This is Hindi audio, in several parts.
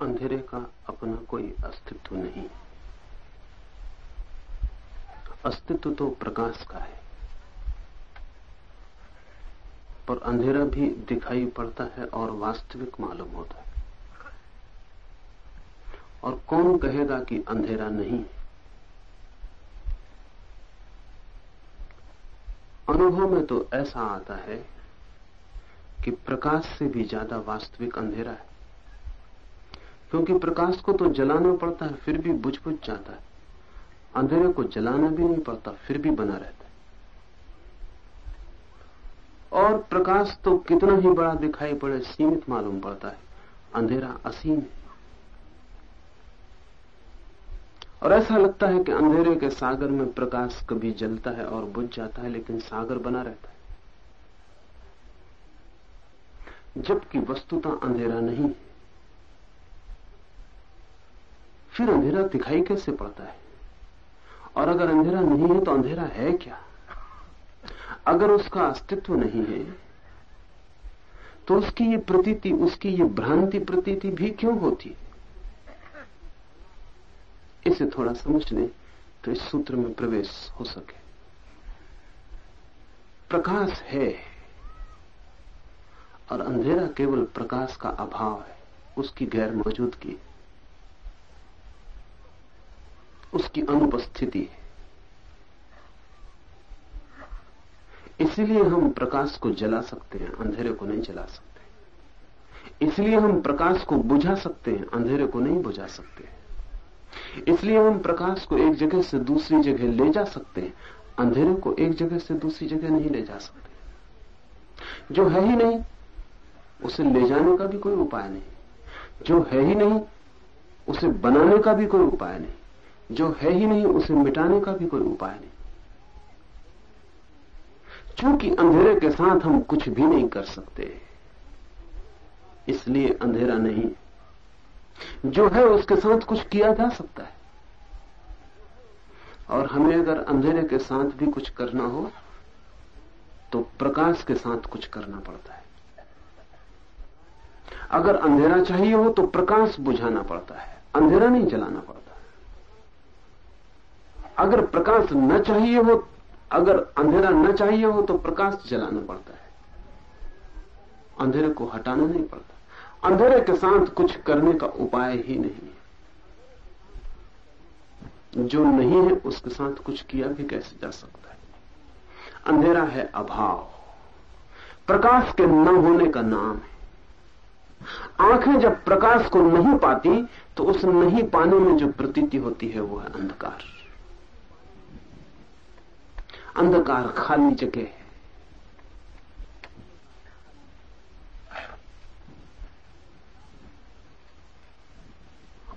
अंधेरे का अपना कोई अस्तित्व नहीं। अस्तित्व तो प्रकाश का है। पर अंधेरा भी दिखाई पड़ता है और वास्तविक मालूम होता है। और कौन कहेगा कि अंधेरा नहीं? अनुभव में तो ऐसा आता है कि प्रकाश से भी ज़्यादा वास्तविक अंधेरा है। क्योंकि प्रकाश को तो जलाना पड़ता है, फिर भी बुझ बुझ जाता है। अंधेरे को जलाना भी नहीं पड़ता, फिर भी बना रहता है। और प्रकाश तो कितना ही बड़ा दिखाई पड़े, सीमित मालूम पड़ता है। अंधेरा असीम है। और ऐसा लगता है कि अंधेरे के सागर में प्रकाश कभी जलता है और बुझ जाता है, लेकिन सागर बना रहता है। जबकि वस्तुता अंधेरा नहीं फिर अंधेरा दिखाई कैसे पड़ता है? और अगर अंधेरा नहीं है तो अंधेरा है क्या? अगर उसका अस्तित्व नहीं है तो उसकी ये प्रतीति, उसकी ये भ्रांति प्रतीति भी क्यों होती है? इसे थोड़ा समझ लें तो इस सूत्र में प्रवेश हो सके। प्रकाश है, और अंधेरा केवल प्रकाश का अभाव है, उसकी गैर मौजूदगी। उसकी अनुपस्थिति है। इसलिए हम प्रकाश को जला सकते हैं, अंधेरे को नहीं जला सकते। इसलिए हम प्रकाश को बुझा सकते हैं, अंधेरे को नहीं बुझा सकते इसलिए हम प्रकाश को एक जगह से दूसरी जगह ले जा सकते हैं, अंधेरे को एक जगह से दूसरी जगह नहीं ले जा सकते। जो है ही नहीं, उसे ले जाने का भी कोई उपाय नहीं। जो है ही नहीं, उसे बनाने का भी कोई उपाय नहीं। जो है ही नहीं, उसे मिटाने का भी कोई उपाय नहीं। क्योंकि अंधेरे के साथ हम कुछ भी नहीं कर सकते, इसलिए अंधेरा नहीं। जो है उसके साथ कुछ किया जा सकता है। और हमें अगर अंधेरे के साथ भी कुछ करना हो तो प्रकाश के साथ कुछ करना पड़ता है। अगर अंधेरा चाहिए हो तो प्रकाश बुझाना पड़ता है। अंधेरा नहीं जलाना पड़ता। अगर प्रकाश न चाहिए हो, अगर अंधेरा न चाहिए हो तो प्रकाश जलाना पड़ता है। अंधेरे को हटाना नहीं पड़ता। अंधेरे के साथ कुछ करने का उपाय ही नहीं है। जो नहीं है, उसके साथ कुछ किया भी कैसे जा सकता है? अंधेरा है अभाव। प्रकाश के न होने का नाम है। आँखें जब प्रकाश को नहीं पाती तो उस नहीं पाने में जो प्रतीति होती है, वो है अंधकार। अंधकार खाली जगह है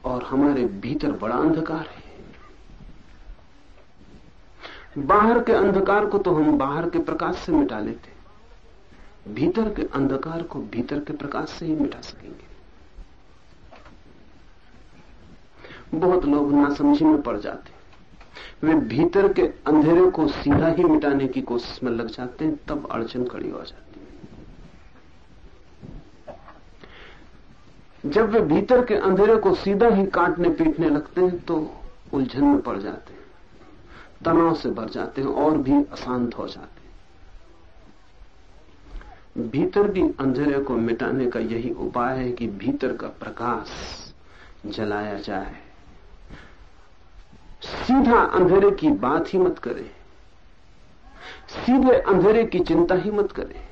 और हमारे भीतर बड़ा अंधकार है। बाहर के अंधकार को तो हम बाहर के प्रकाश से मिटा लेते। भीतर के अंधकार को भीतर के प्रकाश से ही मिटा सकेंगे। बहुत लोग नासमझी में पड़ जाते। वे भीतर के अंधेरे को सीधा ही मिटाने की कोशिश में लग जाते हैं, तब अड़चन खड़ी हो जाती है। जब वे भीतर के अंधेरे को सीधा ही काटने पीटने लगते हैं तो उलझन में पड़ जाते हैं, तनाव से भर जाते हैं और भी अशांत हो जाते हैं। भीतर भी अंधेरे को मिटाने का यही उपाय है कि भीतर का प्रकाश जलाया जाए। सीधा अंधेरे की बात ही मत करें। सीधे अंधेरे की चिंता ही मत करें।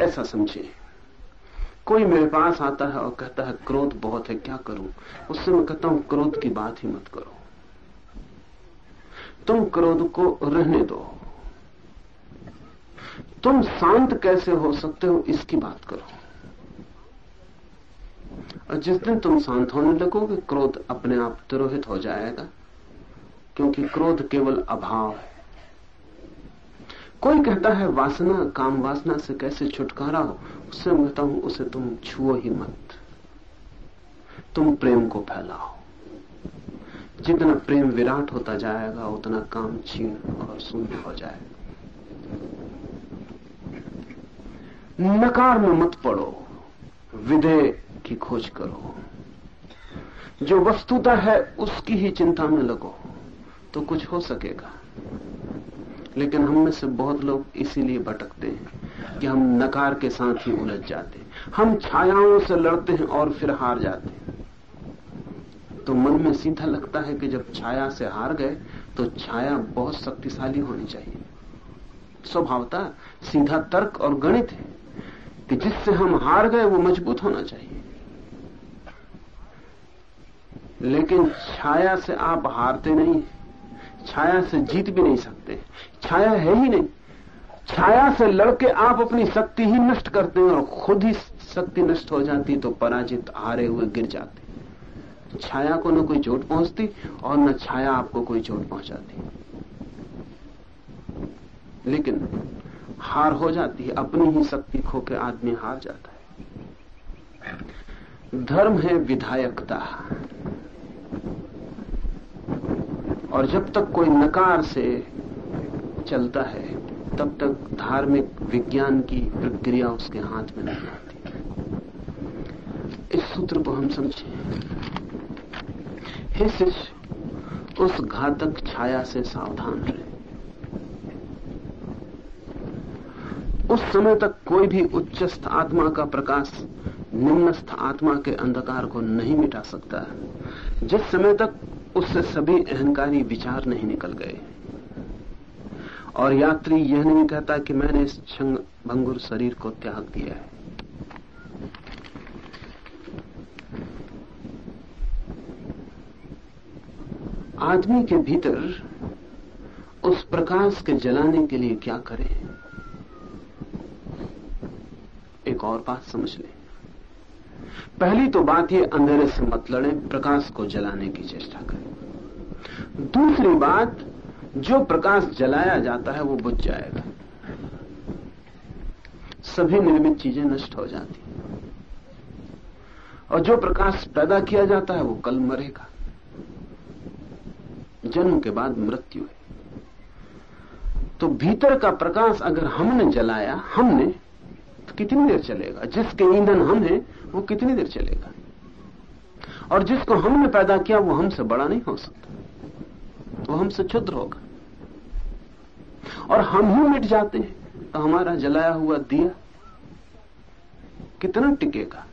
ऐसा समझे कोई मेरे पास आता है और कहता है, क्रोध बहुत है, क्या करूँ? उससे मैं कहता हूँ, क्रोध की बात ही मत करो। तुम क्रोध को रहने दो। तुम शांत कैसे हो सकते हो, इसकी बात करो। और जिस दिन तुम शांत होने लगोगे, क्रोध अपने आप तिरोहित हो जाएगा, क्योंकि क्रोध केवल अभाव है। कोई कहता है, वासना, काम वासना से कैसे छुटकारा हो? उससे कहता हूँ, उसे तुम छुओ ही मत। तुम प्रेम को फैलाओ। जितना प्रेम विराट होता जाएगा, उतना काम छीन और शून्य हो जाएगा। नकार में मत पड़ो। विधेय की खोज करो। जो वस्तुता है, उसकी ही चिंता में लगो तो कुछ हो सकेगा। लेकिन हम में से बहुत लोग इसीलिए भटकते हैं कि हम नकार के साथ ही उलझ जाते हैं। हम छायाओं से लड़ते हैं और फिर हार जाते हैं। तो मन में सीधा लगता है कि जब छाया से हार गए तो छाया बहुत शक्तिशाली होनी चाहिए। स्वभावता सीधा तर्क और गणित है कि जिससे हम हार गए, वो मज़बूत होना चाहिए। लेकिन छाया से आप हारते नहीं, छाया से जीत भी नहीं सकते। छाया है ही नहीं। छाया से लड़के आप अपनी शक्ति ही नष्ट करते हैं और खुद ही शक्ति नष्ट हो जाती तो पराजित हारे हुए गिर जाते। छाया को न कोई चोट पहुँचती और न छाया आपको कोई चोट पहुंचाती। लेकिन हार हो जाती है, अपनी ही शक्ति खो के आदमी हार जाता है। धर्म है विधायकता। और जब तक कोई नकार से चलता है, तब तक धार्मिक विज्ञान की प्रक्रिया उसके हाथ में नहीं आती। इस सूत्र को हम समझें। हे शिष्य, उस घातक छाया से सावधान रहे। उस समय तक कोई भी उच्चस्थ आत्मा का प्रकाश निम्नस्थ आत्मा के अंधकार को नहीं मिटा सकता। जिस समय तक उससे सभी अहंकारी विचार नहीं निकल गए। और यात्री यह नहीं कहता कि मैंने इस क्षंग भंगुर शरीर को त्याग दिया है। आदमी के भीतर उस प्रकाश के जलाने के लिए क्या करें? एक और बात समझ लें। पहली तो बात ये, अंधेरे से मत लड़े, प्रकाश को जलाने की चेष्टा करें। दूसरी बात, जो प्रकाश जलाया जाता है, वो बुझ जाएगा। सभी निर्मित चीज़ें नष्ट हो जाती और जो प्रकाश पैदा किया जाता है, वो कल मरेगा। जन्म के बाद मृत्यु है। तो भीतर का प्रकाश अगर हमने जलाया, हमने कितनी देर चलेगा? जिसके ईंधन हम हैं, वो कितनी देर चलेगा? और जिसको हमने पैदा किया, वो हमसे बड़ा नहीं हो सकता। वो हमसे क्षुद्र होगा। और हम ही मिट जाते हैं। तो हमारा जलाया हुआ दिया कितना टिकेगा?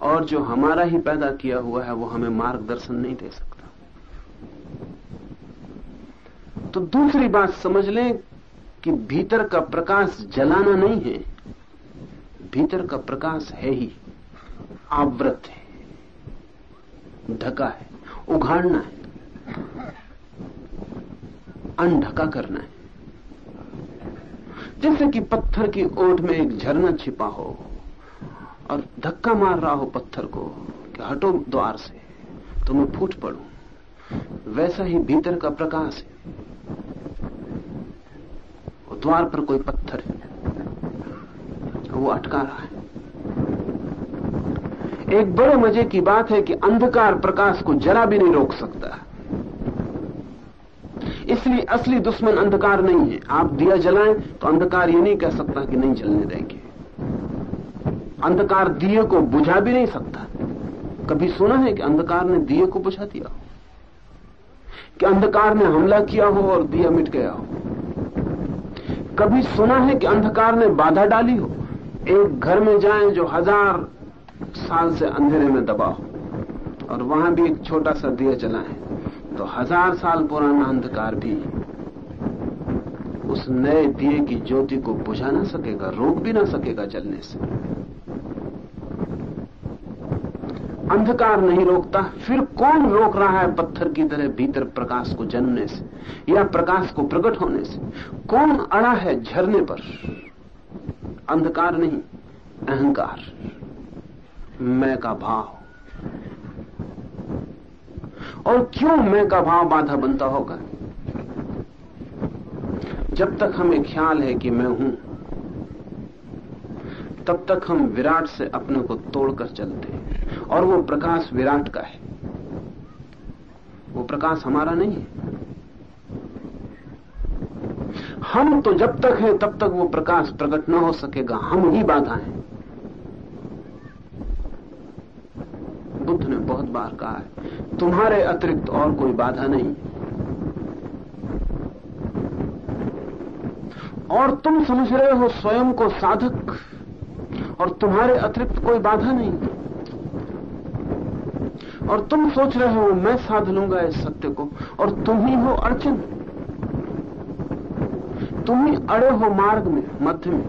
और जो हमारा ही पैदा किया हुआ है, वो हमें मार्गदर्शन नहीं दे सकता। तो दूसरी बात समझ लें कि भीतर का प्रकाश जलाना नहीं है, भीतर का प्रकाश है ही। आवृत है, ढका है, उघाड़ना है, अनढका करना है। जैसे कि पत्थर की ओट में एक झरना छिपा हो और धक्का मार रहा हो पत्थर को कि हटो द्वार से तो मैं फूट पड़ू। वैसा ही भीतर का प्रकाश है। द्वार पर कोई पत्थर है। वो अटका रहा है। एक बड़े मज़े की बात है कि अंधकार प्रकाश को जरा भी नहीं रोक सकता। इसलिए असली दुश्मन अंधकार नहीं है। आप दिया जलाएँ तो अंधकार ये नहीं कह सकता कि नहीं जलने देंगे। अंधकार दिए को बुझा भी नहीं सकता। कभी सुना है कि अंधकार ने दिए को बुझा दिया कि अंधकार ने हमला किया हो और दिया मिट गया हो? कभी सुना है कि अंधकार ने बाधा डाली हो? एक घर में जाएँ जो हज़ार साल से अंधेरे में दबा हो, और वहाँ भी एक छोटा सा दिया है तो हज़ार साल पुराना अंधकार भी उस नए दिए की ज्योति को बुझा ना सकेगा, रोक भी ना सकेगा जलने से। अंधकार नहीं रोकता। फिर कौन रोक रहा है पत्थर की तरह भीतर प्रकाश को जन्मने से या प्रकाश को प्रकट होने से? कौन अड़ा है झरने पर? अंधकार नहीं, अहंकार। मैं का भाव। और क्यों मैं का भाव बाधा बनता होगा? जब तक हमें ख्याल है कि मैं हूँ तब तक हम विराट से अपने को तोड़कर चलते हैं। और वो प्रकाश विराट का है। वो प्रकाश हमारा नहीं है। हम तो जब तक है, तब तक वो प्रकाश प्रकट न हो सकेगा। हम ही बाधा हैं। बुद्ध ने बहुत बार कहा है, तुम्हारे अतिरिक्त और कोई बाधा नहीं। और तुम समझ रहे हो, स्वयं को साधक और तुम्हारे अतिरिक्त कोई बाधा नहीं। और तुम सोच रहे हो, मैं साध लूँगा इस सत्य को, और तुम ही हो अर्चन तुम ही अड़े हो मार्ग में, मध्य में।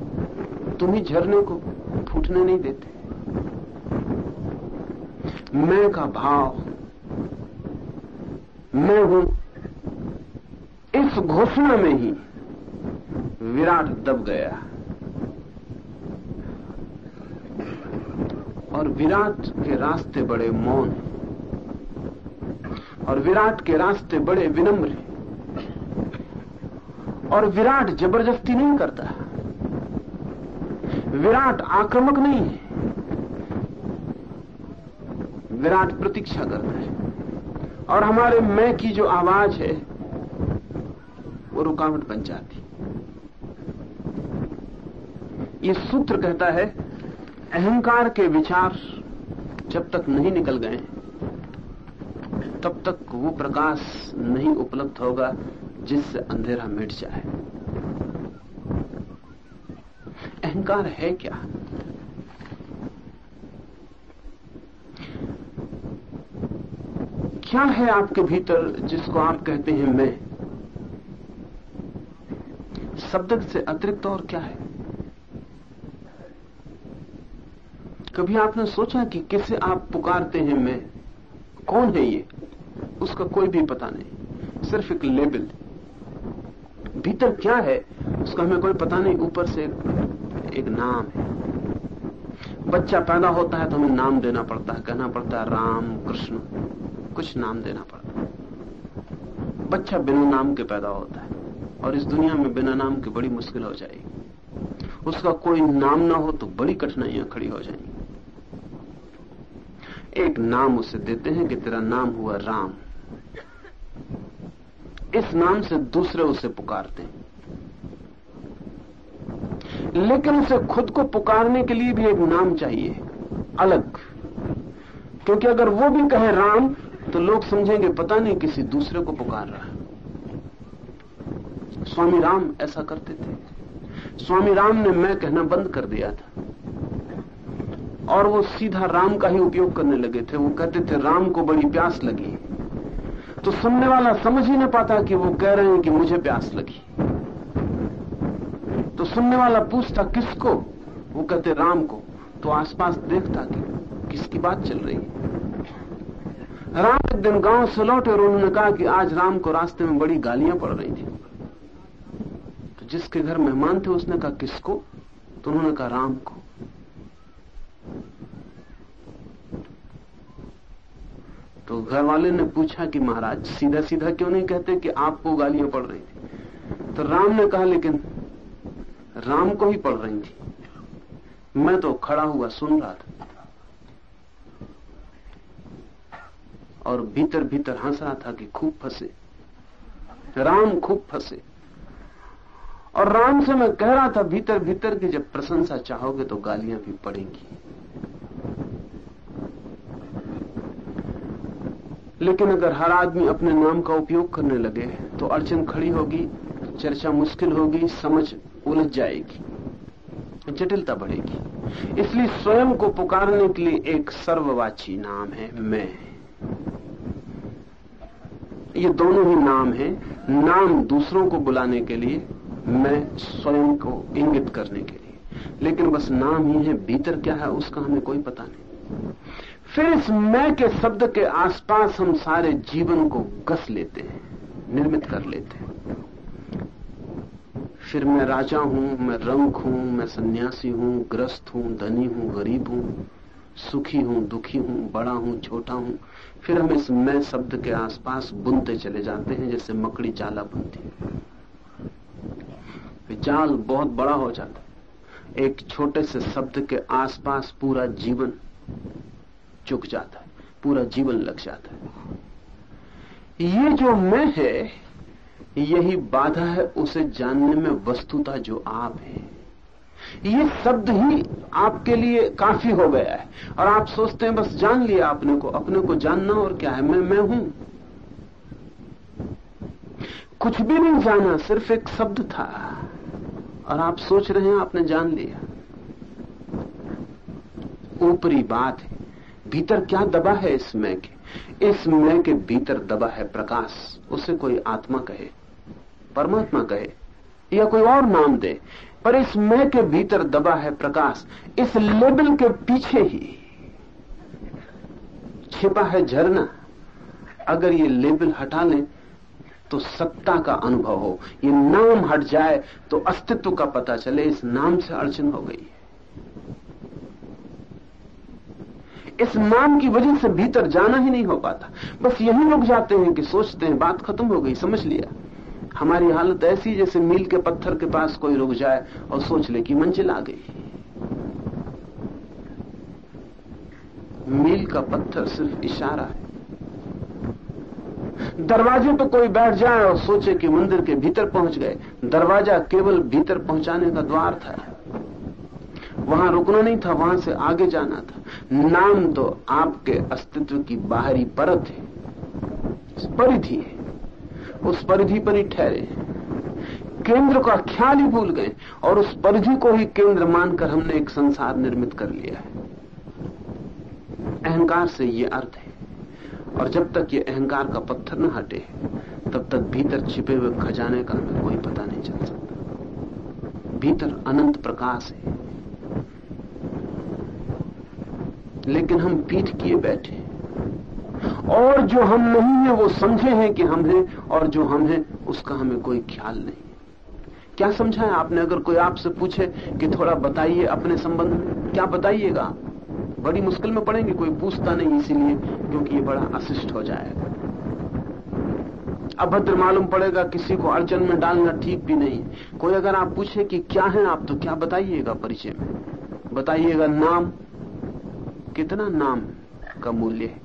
तुम ही झरने को फूटने नहीं देते। मैं का भाव, मैं हूँ इस घोषणा में ही विराट दब गया। और विराट के रास्ते बड़े मौन और विराट के रास्ते बड़े विनम्र और विराट ज़बरदस्ती नहीं करता। विराट आक्रामक नहीं है। विराट प्रतीक्षा करता है। और हमारे मैं की जो आवाज़ है, वो रुकावट बन जाती। ये सूत्र कहता है अहंकार के विचार जब तक नहीं निकल गए, तब तक वो प्रकाश नहीं उपलब्ध होगा जिससे अंधेरा मिट जाए। अहंकार है क्या? क्या है आपके भीतर जिसको आप कहते हैं मैं? शब्द से अतिरिक्त और क्या है? कभी आपने सोचा कि किसे आप पुकारते हैं मैं? कौन है ये? उसका कोई भी पता नहीं। सिर्फ़ एक लेबल भीतर क्या है? उसका हमें कोई पता नहीं। ऊपर से एक नाम है। बच्चा पैदा होता है तो हमें नाम देना पड़ता है। कहना पड़ता है, राम कृष्ण। कुछ नाम देना पड़ता है। बच्चा बिना नाम के पैदा होता है और इस दुनिया में बिना नाम के बड़ी मुश्किल हो जाएगी। उसका कोई नाम ना हो तो बड़ी कठिनाइयाँ खड़ी हो जाएँगी। एक नाम उसे देते हैं कि तेरा नाम हुआ राम। इस नाम से दूसरे उसे पुकारते हैं। लेकिन उसे खुद को पुकारने के लिए भी एक नाम चाहिए, अलग। क्योंकि अगर वो भी कहे राम तो लोग समझेंगे, पता नहीं किसी दूसरे को पुकार रहा है। स्वामी राम ऐसा करते थे। स्वामी राम ने मैं कहना बंद कर दिया था। और वो सीधा राम का ही उपयोग करने लगे थे। वो कहते थे, राम को बड़ी प्यास लगी। तो सुनने वाला समझ ही नहीं पाता कि वो कह रहे हैं कि मुझे प्यास लगी। तो सुनने वाला पूछता, किसको? वो कहते, राम को। तो आसपास देखता कि किसकी बात चल रही है। राम एक दिन गाँव से लौटे और उन्होंने कहा कि आज राम को रास्ते में बड़ी गालियाँ पड़ रही थी। तो जिसके घर मेहमान थे, उसने कहा, किसको? तो उन्होंने कहा, राम को। तो घर वाले ने पूछा कि महाराज सीधा सीधा क्यों नहीं कहते कि आपको गालियाँ पड़ रही थी? तो राम ने कहा, लेकिन राम को ही पड़ रही थी। मैं तो खड़ा हुआ सुन रहा था। और भीतर भीतर हंस रहा था कि खूब फंसे। राम खूब फंसे। और राम से मैं कह रहा था भीतर भीतर की जब प्रशंसा चाहोगे तो गालियाँ भी पड़ेंगी। लेकिन अगर हर आदमी अपने नाम का उपयोग करने लगे तो अड़चन खड़ी होगी, चर्चा मुश्किल होगी, समझ उलझ जाएगी, जटिलता बढ़ेगी। इसलिए स्वयं को पुकारने के लिए एक सर्ववाची नाम है मैं। ये दोनों ही नाम है। नाम दूसरों को बुलाने के लिए, मैं स्वयं को इंगित करने के लिए। लेकिन बस नाम ही है, भीतर क्या है, उसका हमें कोई पता नहीं। फिर इस मैं के शब्द के आसपास हम सारे जीवन को कस लेते हैं, निर्मित कर लेते हैं। फिर मैं राजा हूँ, मैं रंग हूँ, मैं सन्यासी हूँ, ग्रस्त हूँ, धनी हूँ, गरीब हूँ, सुखी हूँ, दुखी हूँ, बड़ा हूँ, छोटा हूँ। फिर हम इस मैं शब्द के आसपास बुनते चले जाते हैं, जैसे मकड़ी जाला बुनती है। जाल बहुत बड़ा हो जाता है। एक छोटे से शब्द के आसपास पूरा जीवन चुक जाता है, पूरा जीवन लग जाता है। ये जो मैं है, यही बाधा है उसे जानने में वस्तुता जो आप है। ये शब्द ही आपके लिए काफ़ी हो गया है। और आप सोचते हैं, बस जान लिया अपने को अपने को जानना और क्या है, मैं मैं हूँ। कुछ भी नहीं जाना, सिर्फ़ एक शब्द था। और आप सोच रहे हैं, आपने जान लिया। ऊपरी बात है। भीतर क्या दबा है इस मैं के? इस मैं के भीतर दबा है प्रकाश। उसे कोई आत्मा कहे, परमात्मा कहे, या कोई और नाम दे, पर इस मैं के भीतर दबा है प्रकाश। इस लेबल के पीछे ही छिपा है झरना। अगर ये लेबल हटा लें तो सत्ता का अनुभव हो। ये नाम हट जाए तो अस्तित्व का पता चले। इस नाम से अड़चन हो गई। इस नाम की वजह से भीतर जाना ही नहीं हो पाता। बस यही लोग जाते हैं कि सोचते हैं, बात खत्म हो गई, समझ लिया। हमारी हालत ऐसी जैसे मील के पत्थर के पास कोई रुक जाए और सोच ले कि मंजिल आ गई। मील का पत्थर सिर्फ़ इशारा है। दरवाजे पर कोई बैठ जाए और सोचे कि मंदिर के भीतर पहुँच गए। दरवाज़ा केवल भीतर पहुँचाने का द्वार था। वहाँ रुकना नहीं था, वहाँ से आगे जाना था। नाम तो आपके अस्तित्व की बाहरी परत है परिधि है, उस परिधि पर ही ठहरे केंद्र का ख्याल ही भूल गए और उस परिधि को ही केंद्र मानकर हमने एक संसार निर्मित कर लिया है। अहंकार से ये अर्थ है, और जब तक ये अहंकार का पत्थर न हटे, तब तक भीतर छिपे हुए खजाने का हमें कोई पता नहीं चल सकता। भीतर अनंत प्रकाश है लेकिन हम पीठ किए बैठे और जो हम नहीं है, वो समझे हैं कि हम हैं, और जो हम हैं, उसका हमें कोई ख्याल नहीं क्या समझा है आपने? अगर कोई आपसे पूछे कि थोड़ा बताइए अपने संबंध में, क्या बताइएगा? बड़ी मुश्किल में पड़ेंगे, कोई पूछता नहीं इसीलिए क्योंकि ये बड़ा अशिष्ट हो जाएगा। अभद्र मालूम पड़ेगा, किसी को अड़चन में डालना ठीक भी नहीं। कोई अगर आप पूछे कि क्या है आप तो क्या बताइएगा परिचय में? बताइएगा नाम कितना नाम का मूल्य है?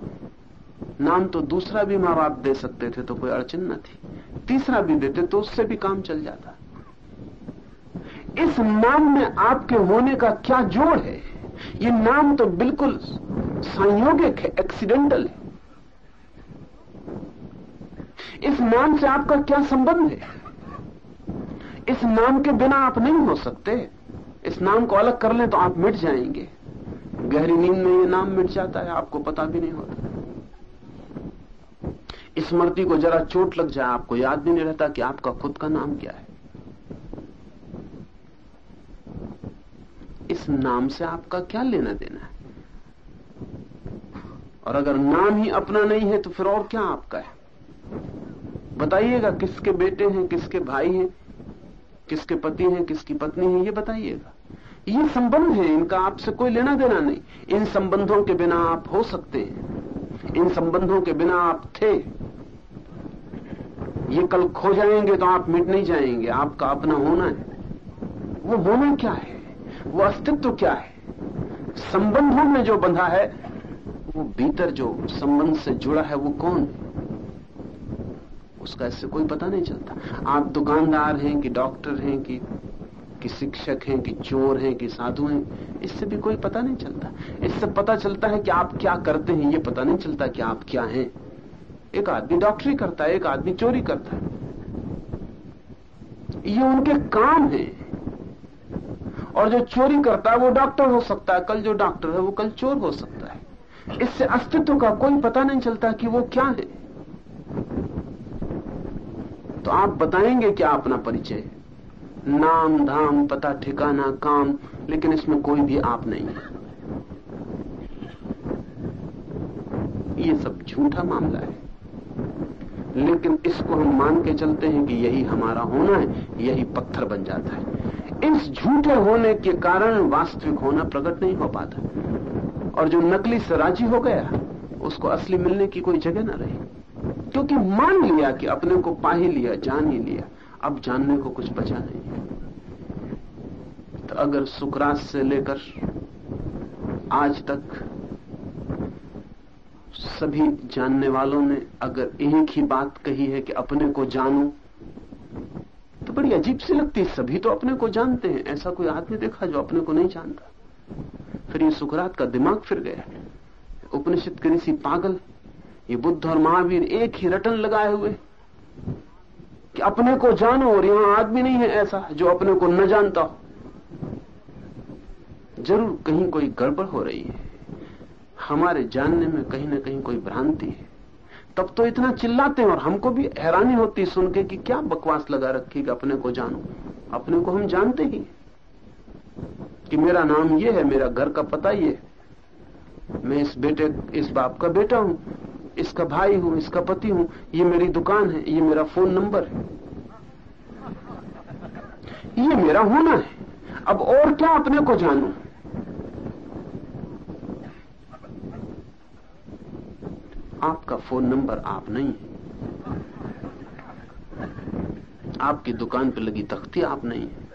नाम तो दूसरा भी माँ बाप दे सकते थे तो कोई अड़चन न थी। तीसरा भी देते तो उससे भी काम चल जाता। इस नाम में आपके होने का क्या जोड़ है? ये नाम तो बिल्कुल संयोगिक है एक्सीडेंटल है। इस नाम से आपका क्या संबंध है? इस नाम के बिना आप नहीं हो सकते। इस नाम को अलग कर लें तो आप मिट जाएँगे। गहरी नींद में ये नाम मिट जाता है, आपको पता भी नहीं होता। स्मृति को जरा चोट लग जाए, आपको याद भी नहीं रहता कि आपका खुद का नाम क्या है। इस नाम से आपका क्या लेना देना है? और अगर नाम ही अपना नहीं है तो फिर और क्या आपका है? बताइएगा किसके बेटे हैं, किसके भाई हैं, किसके पति हैं, किसकी पत्नी है, ये बताइएगा। ये संबंध है, इनका आपसे कोई लेना देना नहीं। इन संबंधों के बिना आप हो सकते हैं। इन संबंधों के बिना आप थे। ये कल खो जाएँगे तो आप मिट नहीं जाएँगे, आपका अपना होना है। वो होना क्या है? वो अस्तित्व क्या है? संबंधों में जो बंधा है, वो भीतर जो संबंध से जुड़ा है, वो कौन है? उसका इससे कोई पता नहीं चलता। आप दुकानदार हैं कि डॉक्टर हैं कि कि शिक्षक हैं, कि चोर हैं, कि साधु हैं, इससे भी कोई पता नहीं चलता। इससे पता चलता है कि आप क्या करते हैं, ये पता नहीं चलता कि आप क्या हैं। एक आदमी डॉक्टरी करता है, एक आदमी चोरी करता है। ये उनके काम है। और जो चोरी करता है, वो डॉक्टर हो सकता है। कल जो डॉक्टर है, वो कल चोर हो सकता है। इससे अस्तित्व का कोई पता नहीं चलता कि वो क्या है। तो आप बताएँगे क्या अपना परिचय। नाम, धाम, पता, ठिकाना, काम, लेकिन इसमें कोई भी आप नहीं। है ये सब झूठा मामला है। लेकिन इसको हम मान के चलते हैं कि यही हमारा होना है, यही पत्थर बन जाता है। इस झूठे होने के कारण वास्तविक होना प्रकट नहीं हो पाता। और जो नकली से राज़ी हो गया, उसको असली मिलने की कोई जगह ना रही। क्योंकि मान लिया कि अपने को पा ही लिया, जान ही लिया। अब जानने को कुछ बचा नहीं तो अगर सुकरात से लेकर आज तक सभी जानने वालों ने अगर एक ही बात कही है कि अपने को जानो तो बड़ी अजीब सी लगती है। सभी तो अपने को जानते हैं। ऐसा कोई आदमी देखा जो अपने को नहीं जानता। फिर ये सुकरात का दिमाग फिर गया। उपनिषद के ऋषि पागल, ये बुद्ध और महावीर एक ही रटन लगाए हुए। कि अपने को जानो और यहाँ आदमी नहीं है ऐसा जो अपने को न जानता हो। ज़रूर कहीं कोई गड़बड़ हो रही है। हमारे जानने में कहीं ना कहीं कोई भ्रांति है। तब तो इतना चिल्लाते हैं और हमको भी हैरानी होती है सुन के कि क्या बकवास लगा रखी कि अपने को जानो। अपने को हम जानते ही कि मेरा नाम ये है, मेरा घर का पता ये मैं इस बेटे, इस बाप का बेटा हूँ। इसका भाई हूँ, इसका पति हूँ, ये मेरी दुकान है, ये मेरा फ़ोन नंबर है। ये मेरा होना है। अब और क्या अपने को जानू? आपका फ़ोन नंबर आप नहीं है। आपकी दुकान पर लगी तख्ती आप नहीं है।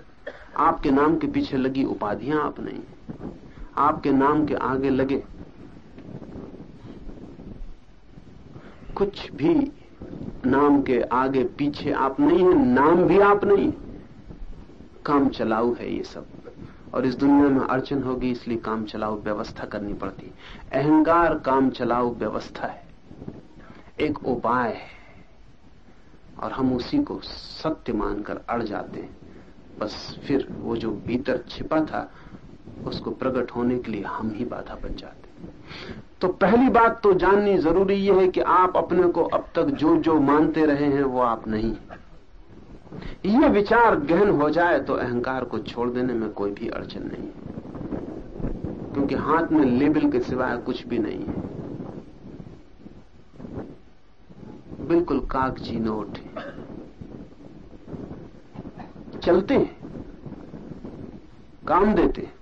आपके नाम के पीछे लगी उपाधियाँ आप नहीं है। आपके नाम के आगे लगे कुछ भी नाम के आगे पीछे आप नहीं है, नाम भी आप नहीं। काम चलाऊ है ये सब। और इस दुनिया में अड़चन होगी, इसलिए काम चलाऊ व्यवस्था करनी पड़ती। अहंकार काम चलाऊ व्यवस्था है। एक उपाय है। और हम उसी को सत्य मानकर अड़ जाते हैं। बस फिर वो जो भीतर छिपा था, उसको प्रकट होने के लिए हम ही बाधा बन जाते तो पहली बात तो जाननी ज़रूरी यह है कि आप अपने को अब तक जो जो मानते रहे हैं, वो आप नहीं ये विचार गहन हो जाए तो अहंकार को छोड़ देने में कोई भी अड़चन नहीं क्योंकि हाथ में लेबल के सिवाय कुछ भी नहीं है। बिल्कुल कागज़ी नोट चलते हैं। काम देते हैं।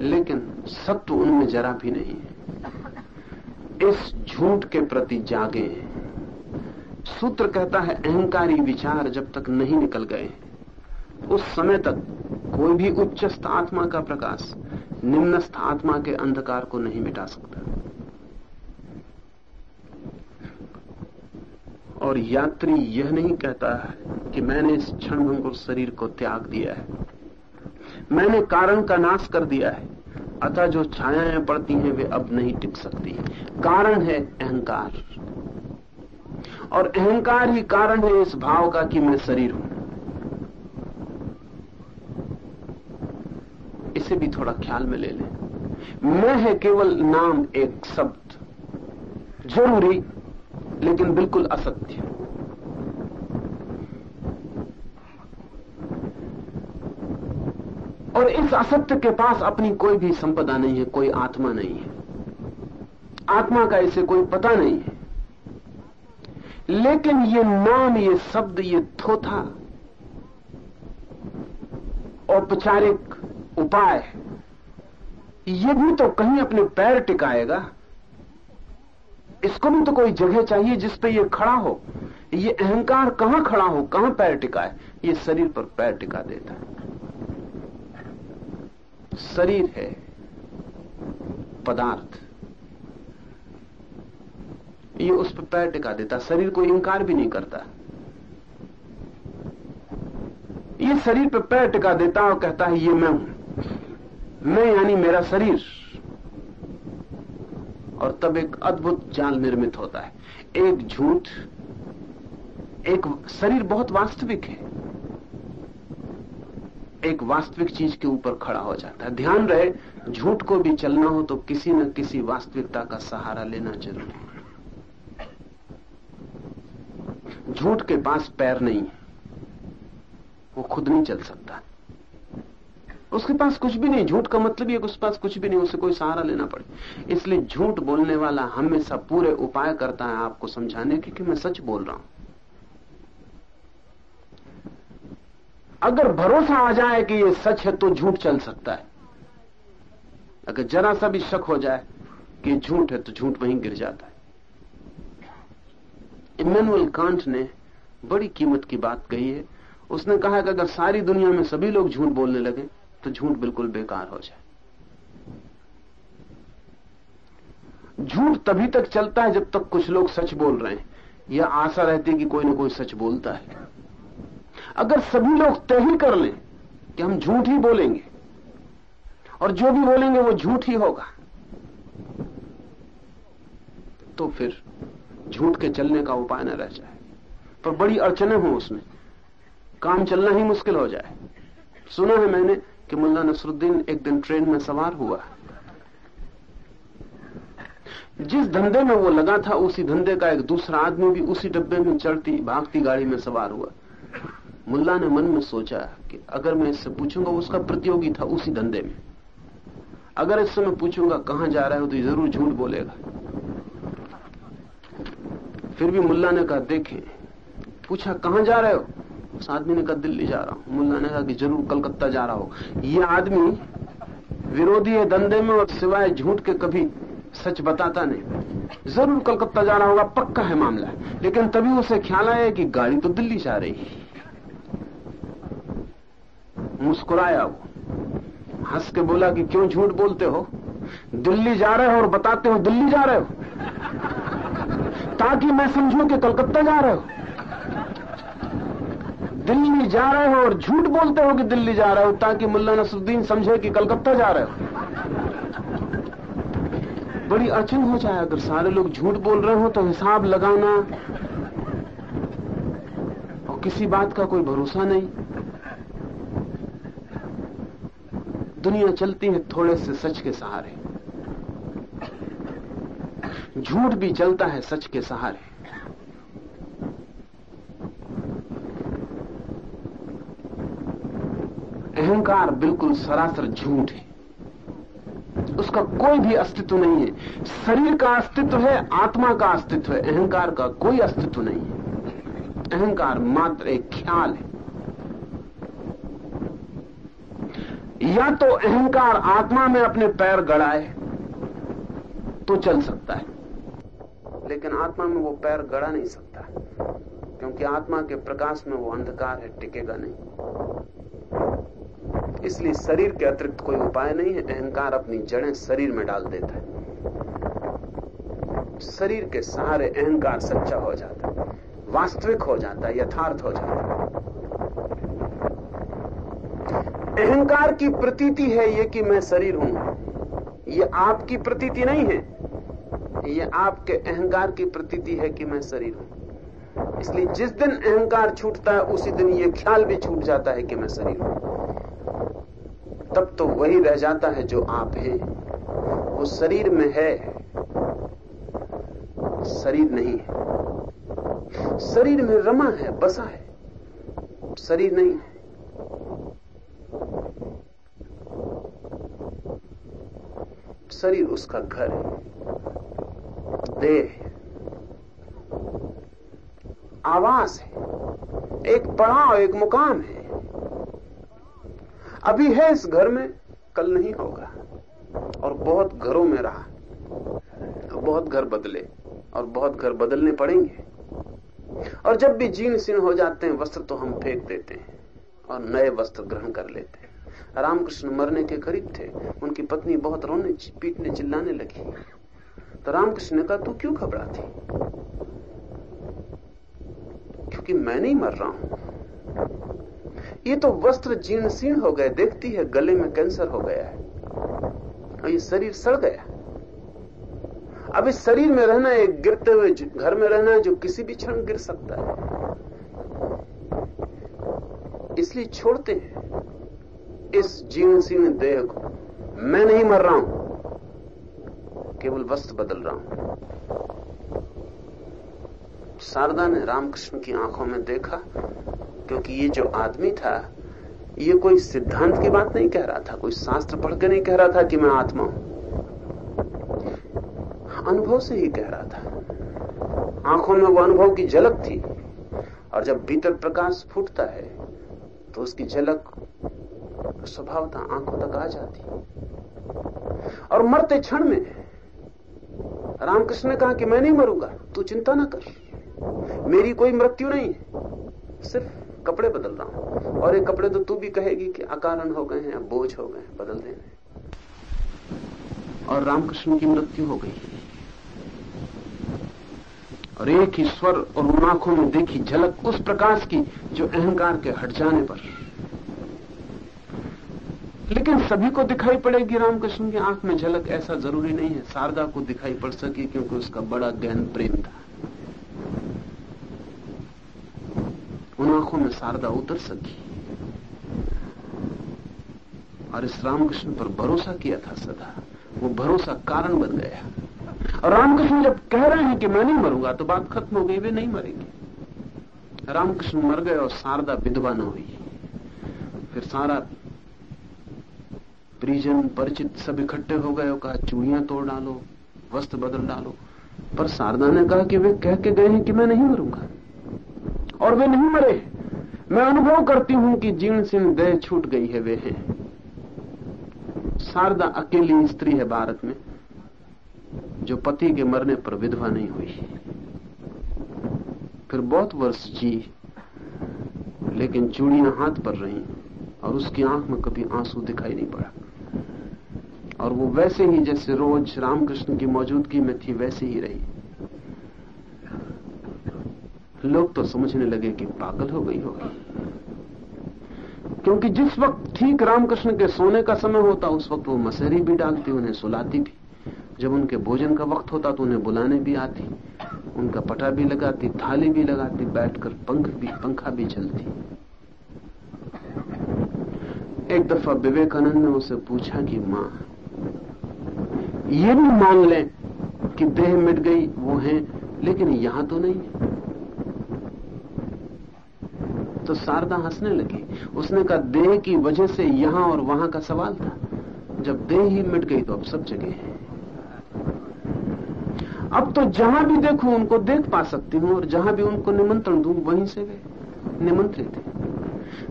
लेकिन सत्व उनमें जरा भी नहीं है। इस झूठ के प्रति जागे सूत्र कहता है, अहंकारी विचार जब तक नहीं निकल गए, उस समय तक कोई भी उच्चस्थ आत्मा का प्रकाश निम्नस्थ आत्मा के अंधकार को नहीं मिटा सकता। और यात्री यह नहीं कहता है कि मैंने इस क्षण शरीर को त्याग दिया है। मैंने कारण का नाश कर दिया है। अतः जो छायाएँ पड़ती हैं, वे अब नहीं टिक सकती। कारण है अहंकार। और अहंकार ही कारण है इस भाव का कि मैं शरीर हूँ। इसे भी थोड़ा ख्याल में ले लें। मैं है केवल नाम, एक शब्द। ज़रूरी, लेकिन बिल्कुल असत्य। और इस असत्य के पास अपनी कोई भी संपदा नहीं है, कोई आत्मा नहीं है। आत्मा का इसे कोई पता नहीं है। लेकिन ये नाम, ये शब्द, ये थोथा औपचारिक उपाय ये भी तो कहीं अपने पैर टिकाएगा। इसको भी तो कोई जगह चाहिए जिस पे ये खड़ा हो। ये अहंकार कहाँ खड़ा हो, कहाँ पैर टिकाए? ये शरीर पर पैर टिका देता है। शरीर है, पदार्थ। ये उस पर पैर टिका देता, शरीर को इंकार भी नहीं करता। ये शरीर पर पैर टिका देता और कहता है, ये मैं हूँ। मैं यानी मेरा शरीर। और तब एक अद्भुत जाल निर्मित होता है। एक झूठ, एक शरीर बहुत वास्तविक है। एक वास्तविक चीज़ के ऊपर खड़ा हो जाता है। ध्यान रहे, झूठ को भी चलना हो तो किसी न किसी वास्तविकता का सहारा लेना ज़रूरी है। झूठ के पास पैर नहीं है। वो खुद नहीं चल सकता। उसके पास कुछ भी नहीं, झूठ का मतलब ये उसके पास कुछ भी नहीं, उसे कोई सहारा लेना पड़े। इसलिए झूठ बोलने वाला हमेशा पूरे उपाय करता है आपको समझाने के कि मैं सच बोल रहा हूँ। अगर भरोसा आ जाए कि ये सच है तो झूठ चल सकता है। अगर जरा सा भी शक हो जाए कि झूठ है तो झूठ वहीं गिर जाता है। इमेनुअल कांट ने बड़ी कीमत की बात कही है। उसने कहा कि अगर सारी दुनिया में सभी लोग झूठ बोलने लगे तो झूठ बिल्कुल बेकार हो जाए। झूठ तभी तक चलता है जब तक कुछ लोग सच बोल रहे हैं। यह आशा रहती है कि कोई ना कोई सच बोलता है। अगर सभी लोग तय ही कर लें कि हम झूठ ही बोलेंगे, और जो भी बोलेंगे वो झूठ ही होगा तो फिर झूठ के चलने का उपाय न रह जाए। पर बड़ी अड़चने हो उसमें। काम चलना ही मुश्किल हो जाए। सुना है मैंने कि मुल्ला नसरुद्दीन एक दिन ट्रेन में सवार हुआ। जिस धंधे में वो लगा था, उसी धंधे का एक दूसरा आदमी भी उसी डब्बे में चढ़ती, भागती गाड़ी में सवार हुआ। मुल्ला ने मन में सोचा कि अगर मैं इससे पूछूँगा, उसका प्रतियोगी था उसी धंधे में। अगर इससे मैं पूछूँगा कहाँ जा रहे हो तो ज़रूर झूठ बोलेगा। फिर भी मुल्ला ने कहा, देखें, पूछा, कहाँ जा रहे हो? उस आदमी ने कहा, दिल्ली जा रहा हूँ। मुल्ला ने कहा कि, ज़रूर कलकत्ता जा रहा हो। ये आदमी विरोधी है धंधे में और सिवाय झूठ के कभी सच बताता नहीं। ज़रूर कलकत्ता जा रहा होगा, पक्का है मामला। लेकिन तभी उसे ख्याल आया कि गाड़ी तो दिल्ली जा रही मुस्कुराया वो। हंस के बोला कि क्यों झूठ बोलते हो? दिल्ली जा रहे हो और बताते हो दिल्ली जा रहे हो? ताकि मैं समझूं कि कलकत्ता जा रहे हो। दिल्ली जा रहे हो और झूठ बोलते हो कि दिल्ली जा रहे हो, ताकि मुल्ला नसरुद्दीन समझे कि कलकत्ता जा रहे हो। बड़ी अड़चन हो जाए अगर सारे लोग झूठ बोल रहे हो तो हिसाब लगाना। और किसी बात का कोई भरोसा नहीं। दुनिया चलती है थोड़े से सच के सहारे। झूठ भी चलता है सच के सहारे। अहंकार बिल्कुल सरासर झूठ है। उसका कोई भी अस्तित्व नहीं है। शरीर का अस्तित्व है, आत्मा का अस्तित्व है, अहंकार का कोई अस्तित्व नहीं है। अहंकार मात्र एक ख्याल है। या तो अहंकार आत्मा में अपने पैर गड़ाए तो चल सकता है। लेकिन आत्मा में वो पैर गड़ा नहीं सकता, क्योंकि आत्मा के प्रकाश में वो अंधकार है, टिकेगा नहीं। इसलिए शरीर के अतिरिक्त कोई उपाय नहीं है, अहंकार अपनी जड़ें शरीर में डाल देता है। शरीर के सहारे अहंकार सच्चा हो जाता है, वास्तविक हो जाता है, यथार्थ हो जाता है। अहंकार की प्रतीति है ये कि मैं शरीर हूँ। ये आपकी प्रतीति नहीं है। ये आपके अहंकार की प्रतीति है कि मैं शरीर हूँ। इसलिए जिस दिन अहंकार छूटता है, उसी दिन ये ख्याल भी छूट जाता है कि मैं शरीर हूँ। तब तो वही रह जाता है जो आप हैं। वो शरीर में है। शरीर नहीं है। शरीर में रमा है, बसा है। शरीर नहीं है। शरीर उसका घर है। देह आवास है। एक पड़ाव, एक मुकाम है। अभी है इस घर में, कल नहीं होगा। और बहुत घरों में रहा। बहुत घर बदले, और बहुत घर बदलने पड़ेंगे। और जब भी जीन सीन हो जाते हैं, वस्त्र तो हम फेंक देते हैं। और नए वस्त्र ग्रहण कर लेते रामकृष्ण मरने के करीब थे। उनकी पत्नी बहुत रोने पीटने चिल्लाने लगी। तो रामकृष्ण ने कहा, तू क्यों घबरा थी क्योंकि मैं नहीं मर रहा हूँ। ये तो वस्त्र जीर्ण सीर्ण हो गए, देखती है, गले में कैंसर हो गया है। और ये शरीर सड़ गया अब इस शरीर में रहना एक गिरते हुए, घर में रहना है, जो किसी भी क्षण गिर सकता है। इसलिए छोड़ते हैं। इस जीवन सीर्ण देह को। मैं नहीं मर रहा हूँ, केवल वस्त्र बदल रहा हूँ। शारदा ने रामकृष्ण की आँखों में देखा, क्योंकि ये जो आदमी था, ये कोई सिद्धांत की बात नहीं कह रहा था, कोई शास्त्र पढ़ के नहीं कह रहा था कि मैं आत्मा हूँ। अनुभव से ही कह रहा था। आँखों में वो अनुभव की झलक थी, और जब भीतर प्रकाश फूटता है तो उसकी झलक स्वभावता आँखों तक आ जाती। और मरते क्षण में रामकृष्ण ने कहा कि मैं नहीं मरूँगा, तू चिंता ना कर। मेरी कोई मृत्यु नहीं है, सिर्फ़ कपड़े बदल रहा हूँ। और ये कपड़े तो तू भी कहेगी कि अकारण हो गए हैं बोझ हो गए हैं, बदल देने। और रामकृष्ण की मृत्यु हो गई। और एक ही स्वर और उन आँखों में देखी झलक उस प्रकाश की जो अहंकार के हट जाने पर। लेकिन सभी को दिखाई पड़ेगी रामकृष्ण की आँख में झलक ऐसा ज़रूरी नहीं है। शारदा को दिखाई पड़ सकी क्योंकि उसका बड़ा गहन प्रेम था। उन आँखों में शारदा उतर सकी और इस रामकृष्ण पर भरोसा किया था सदा। वो भरोसा कारण बन गया। रामकृष्ण जब कह रहे हैं कि मैं नहीं मरूँगा तो बात खत्म हो गई, वे नहीं मरेंगे। रामकृष्ण मर गए और शारदा विधवा न हुई। फिर सारा परिजन, परिचित सब इकट्ठे हो गए कहा, चूड़ियाँ तोड़ डालो, वस्त्र बदल डालो। पर शारदा ने कहा कि वे कह के गए हैं कि मैं नहीं मरूँगा। और वे नहीं मरे। मैं अनुभव करती हूँ कि जीर्ण सिंह दह छूट गई है, वे हैं। शारदा अकेली स्त्री है भारत में। जो पति के मरने पर विधवा नहीं हुई। फिर बहुत वर्ष जी, लेकिन चूड़ियाँ हाथ पर रही और उसकी आँख में कभी आँसू दिखाई नहीं पड़ा। और वो वैसे ही जैसे रोज रामकृष्ण की मौजूदगी में थी, वैसे ही रही। लोग तो समझने लगे कि पागल हो गई होगी। क्योंकि जिस वक्त ठीक रामकृष्ण के सोने का समय होता, उस वक्त वो मसहरी भी डालती, उन्हें सुलाती भी जब उनके भोजन का वक्त होता तो उन्हें बुलाने भी आती, उनका पटा भी लगाती, थाली भी लगाती, बैठकर पंख भी, पंखा भी चलती। एक दफ़ा विवेकानंद ने उसे पूछा कि, माँ, ये भी मान लें कि देह मिट गई, वो है, लेकिन यहाँ तो नहीं है। तो शारदा हंसने लगी। उसने कहा, देह की वजह से यहाँ और वहाँ का सवाल था। जब देह ही मिट गई तो अब सब जगह है। अब तो जहाँ भी देखूँ, उनको देख पा सकती हूँ, और जहाँ भी उनको निमंत्रण दू, वहीं से वे निमंत्रित है।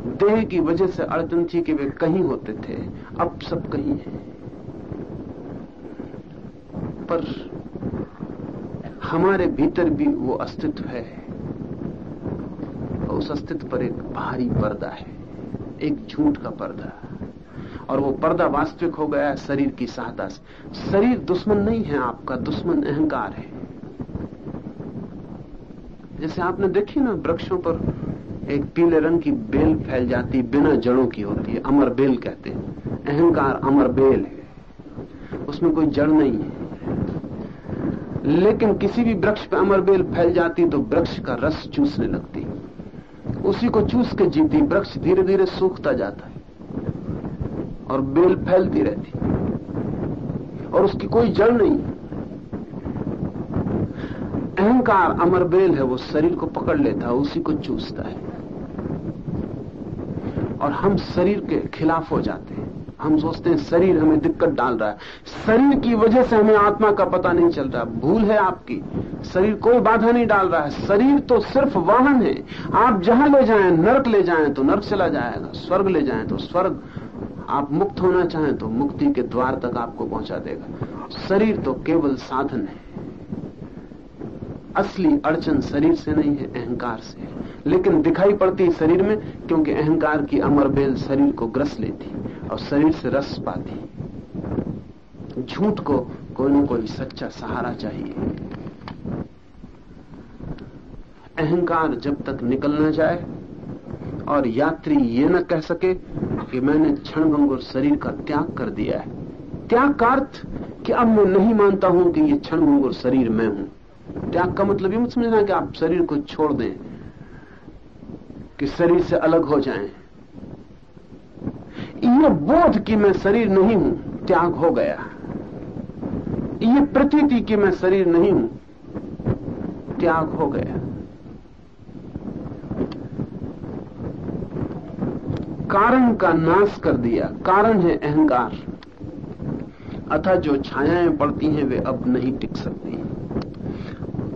देह की वजह से अड़चन थी कि वे कहीं होते थे। अब सब कहीं है। पर हमारे भीतर भी वो अस्तित्व है। उस अस्तित्व पर एक भारी पर्दा है, एक झूठ का पर्दा। और वो पर्दा वास्तविक हो गया है शरीर की सहायता से। शरीर दुश्मन नहीं है आपका, दुश्मन अहंकार है। जैसे आपने देखी ना, वृक्षों पर एक पीले रंग की बेल फैल जाती, बिना जड़ों की होती है, अमर बेल कहते हैं। अहंकार अमर बेल है। उसमें कोई जड़ नहीं है। लेकिन किसी भी वृक्ष पर अमर बेल फैल जाती तो वृक्ष का रस चूसने लगती। उसी को चूस के जीती, वृक्ष धीरे धीरे सूखता जाता है। और बेल फैलती रहती। और उसकी कोई जड़ नहीं। अहंकार, अमर बेल है, वो शरीर को पकड़ लेता है, उसी को चूसता है। और हम शरीर के खिलाफ हो जाते हैं। हम सोचते हैं शरीर हमें दिक्कत डाल रहा है। शरीर की वजह से हमें आत्मा का पता नहीं चल रहा। भूल है आपकी। शरीर कोई बाधा नहीं डाल रहा है। शरीर तो सिर्फ़ वाहन है। आप जहाँ ले जाएँ, नरक ले जाएँ तो नरक चला जाएगा। स्वर्ग ले जाएँ तो स्वर्ग। आप मुक्त होना चाहें तो मुक्ति के द्वार तक आपको पहुँचा देगा। शरीर तो केवल साधन है। असली अड़चन शरीर से नहीं है, अहंकार से है। लेकिन दिखाई पड़ती शरीर में, क्योंकि अहंकार की अमर बेल शरीर को ग्रस लेती और शरीर से रस पाती। झूठ को कोई न कोई सच्चा सहारा चाहिए। अहंकार जब तक निकल ना जाए और यात्री ये न कह सके कि मैंने क्षणभंगुर शरीर का त्याग कर दिया है। त्याग का अर्थ कि अब मैं नहीं मानता हूँ कि ये क्षणभंगुर शरीर मैं हूँ। त्याग का मतलब ये मत समझना कि आप शरीर को छोड़ दें, कि शरीर से अलग हो जाएँ। ये बोध कि मैं शरीर नहीं हूँ, त्याग हो गया। ये प्रतीति कि मैं शरीर नहीं हूँ, त्याग हो गया। कारण का नाश कर दिया। कारण है अहंकार। अतः जो छायाएँ पड़ती हैं, वे अब नहीं टिक सकती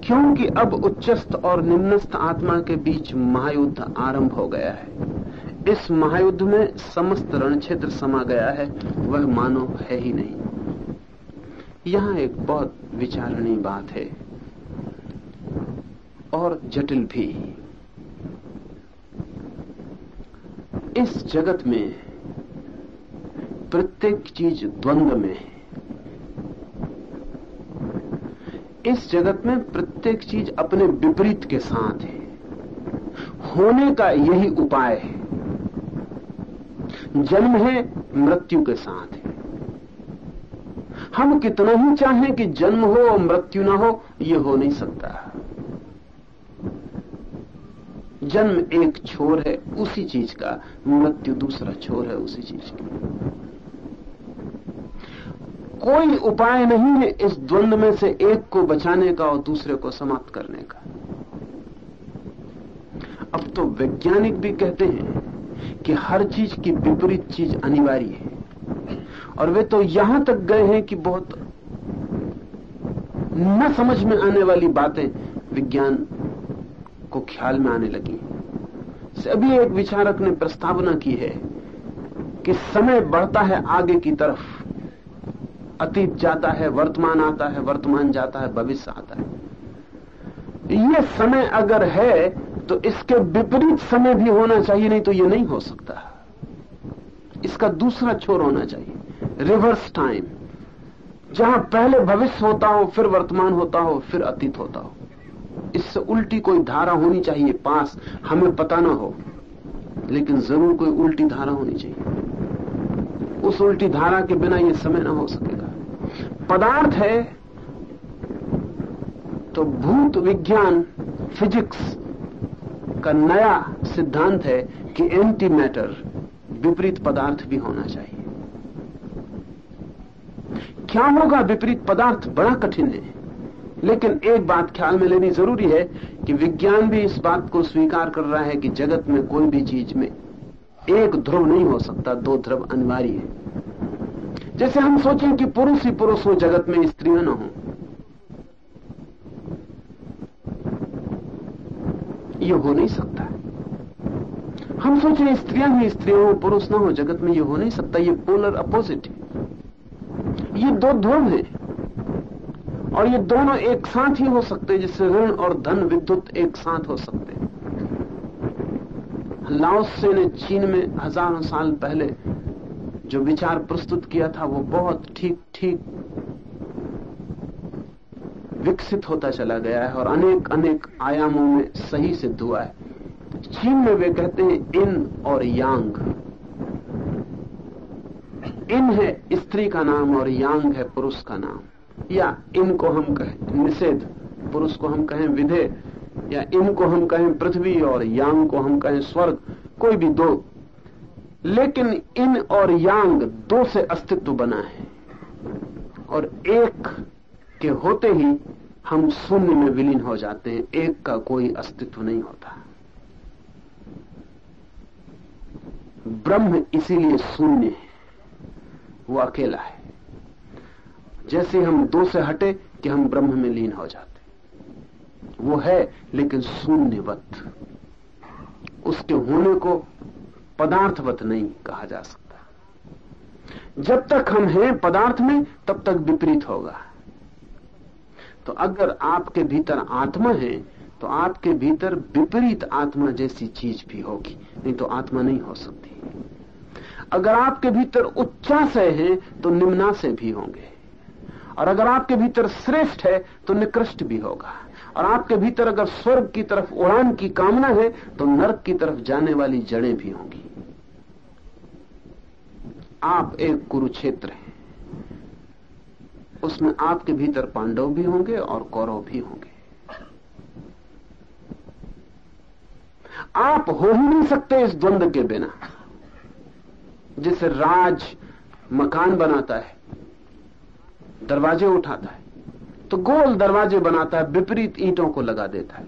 क्योंकि अब उच्चस्थ और निम्नस्थ आत्मा के बीच महायुद्ध आरंभ हो गया है। इस महायुद्ध में समस्त रण क्षेत्र समा गया है, वह मानव है ही नहीं। यहाँ एक बहुत विचारणीय बात है, और जटिल भी। इस जगत में प्रत्येक चीज़ द्वंद्व में है। इस जगत में प्रत्येक चीज़ अपने विपरीत के साथ है। होने का यही उपाय है। जन्म है, मृत्यु के साथ है। हम कितना ही चाहें कि जन्म हो और मृत्यु ना हो यह हो नहीं सकता। जन्म एक छोर है, उसी चीज़ का, मृत्यु दूसरा छोर है, उसी चीज़ का। कोई उपाय नहीं है इस द्वंद में से एक को बचाने का और दूसरे को समाप्त करने का। अब तो वैज्ञानिक भी कहते हैं कि हर चीज़ की विपरीत चीज़ अनिवार्य है। और वे तो यहाँ तक गए हैं कि बहुत न समझ में आने वाली बातें विज्ञान को ख्याल में आने लगी। अभी एक विचारक ने प्रस्तावना की है कि समय बढ़ता है आगे की तरफ़। अतीत जाता है, वर्तमान आता है, वर्तमान जाता है, भविष्य आता है। यह समय अगर है तो इसके विपरीत समय भी होना चाहिए, नहीं तो यह नहीं हो सकता। इसका दूसरा छोर होना चाहिए रिवर्स टाइम जहाँ पहले भविष्य होता हो, फिर वर्तमान होता हो, फिर अतीत होता हो। इससे उल्टी कोई धारा होनी चाहिए, पास। हमें पता ना हो, लेकिन ज़रूर कोई उल्टी धारा होनी चाहिए। उस उल्टी धारा के बिना यह समय ना हो सकेगा। पदार्थ है तो भूत विज्ञान, फिजिक्स का नया सिद्धांत है कि एंटी मैटर विपरीत पदार्थ भी होना चाहिए। क्या होगा विपरीत पदार्थ? बड़ा कठिन है। लेकिन एक बात ख्याल में लेनी ज़रूरी है कि विज्ञान भी इस बात को स्वीकार कर रहा है कि जगत में कोई भी चीज़ में एक ध्रुव नहीं हो सकता, दो ध्रुव अनिवार्य है। जैसे हम सोचें कि पुरुष ही पुरुष हो, जगत में स्त्रियाँ ना हो। ये हो नहीं सकता। हम सोचें स्त्रियाँ ही स्त्रियाँ हो, पुरुष ना हो, जगत में ये हो नहीं सकता, ये पोलर अपोजिट है। ये दो ध्रुव है। और ये दोनों एक साथ ही हो सकते हैं, जिससे ऋण और धन विद्युत एक साथ हो सकते हैं। लाओसे ने चीन में हज़ारों साल पहले जो विचार प्रस्तुत किया था, वो बहुत ठीक ठीक विकसित होता चला गया है और अनेक अनेक आयामों में सही सिद्ध हुआ है। चीन में वे कहते हैं, इन और यांग। इन है स्त्री का नाम और यांग है पुरुष का नाम। या इनको हम कहें निषेध, पुरुष को हम कहें विधेय, या इनको हम कहें पृथ्वी और यांग को हम कहें स्वर्ग, कोई भी दो। लेकिन इन और यांग दो से अस्तित्व बना है। और एक के होते ही हम शून्य में विलीन हो जाते हैं, एक का कोई अस्तित्व नहीं होता। ब्रह्म इसीलिए शून्य है, वो अकेला है। जैसे हम दो से हटे कि हम ब्रह्म में लीन हो जाते। वो है, लेकिन शून्यवत। उसके होने को पदार्थवत नहीं कहा जा सकता। जब तक हम हैं पदार्थ में, तब तक विपरीत होगा। तो अगर आपके भीतर आत्मा है तो आपके भीतर विपरीत आत्मा जैसी चीज़ भी होगी, नहीं तो आत्मा नहीं हो सकती। अगर आपके भीतर उच्चाशय है तो निम्नाशय भी होंगे। और अगर आपके भीतर श्रेष्ठ है तो निकृष्ट भी होगा। और आपके भीतर अगर स्वर्ग की तरफ़ उड़ान की कामना है तो नर्क की तरफ़ जाने वाली जड़ें भी होंगी। आप एक कुरुक्षेत्र हैं। उसमें आपके भीतर पांडव भी होंगे और कौरव भी होंगे। आप हो ही नहीं सकते इस द्वंद्व के बिना, जिसे राज मकान बनाता है। दरवाजे उठाता है तो गोल दरवाजे बनाता है, विपरीत ईंटों को लगा देता है।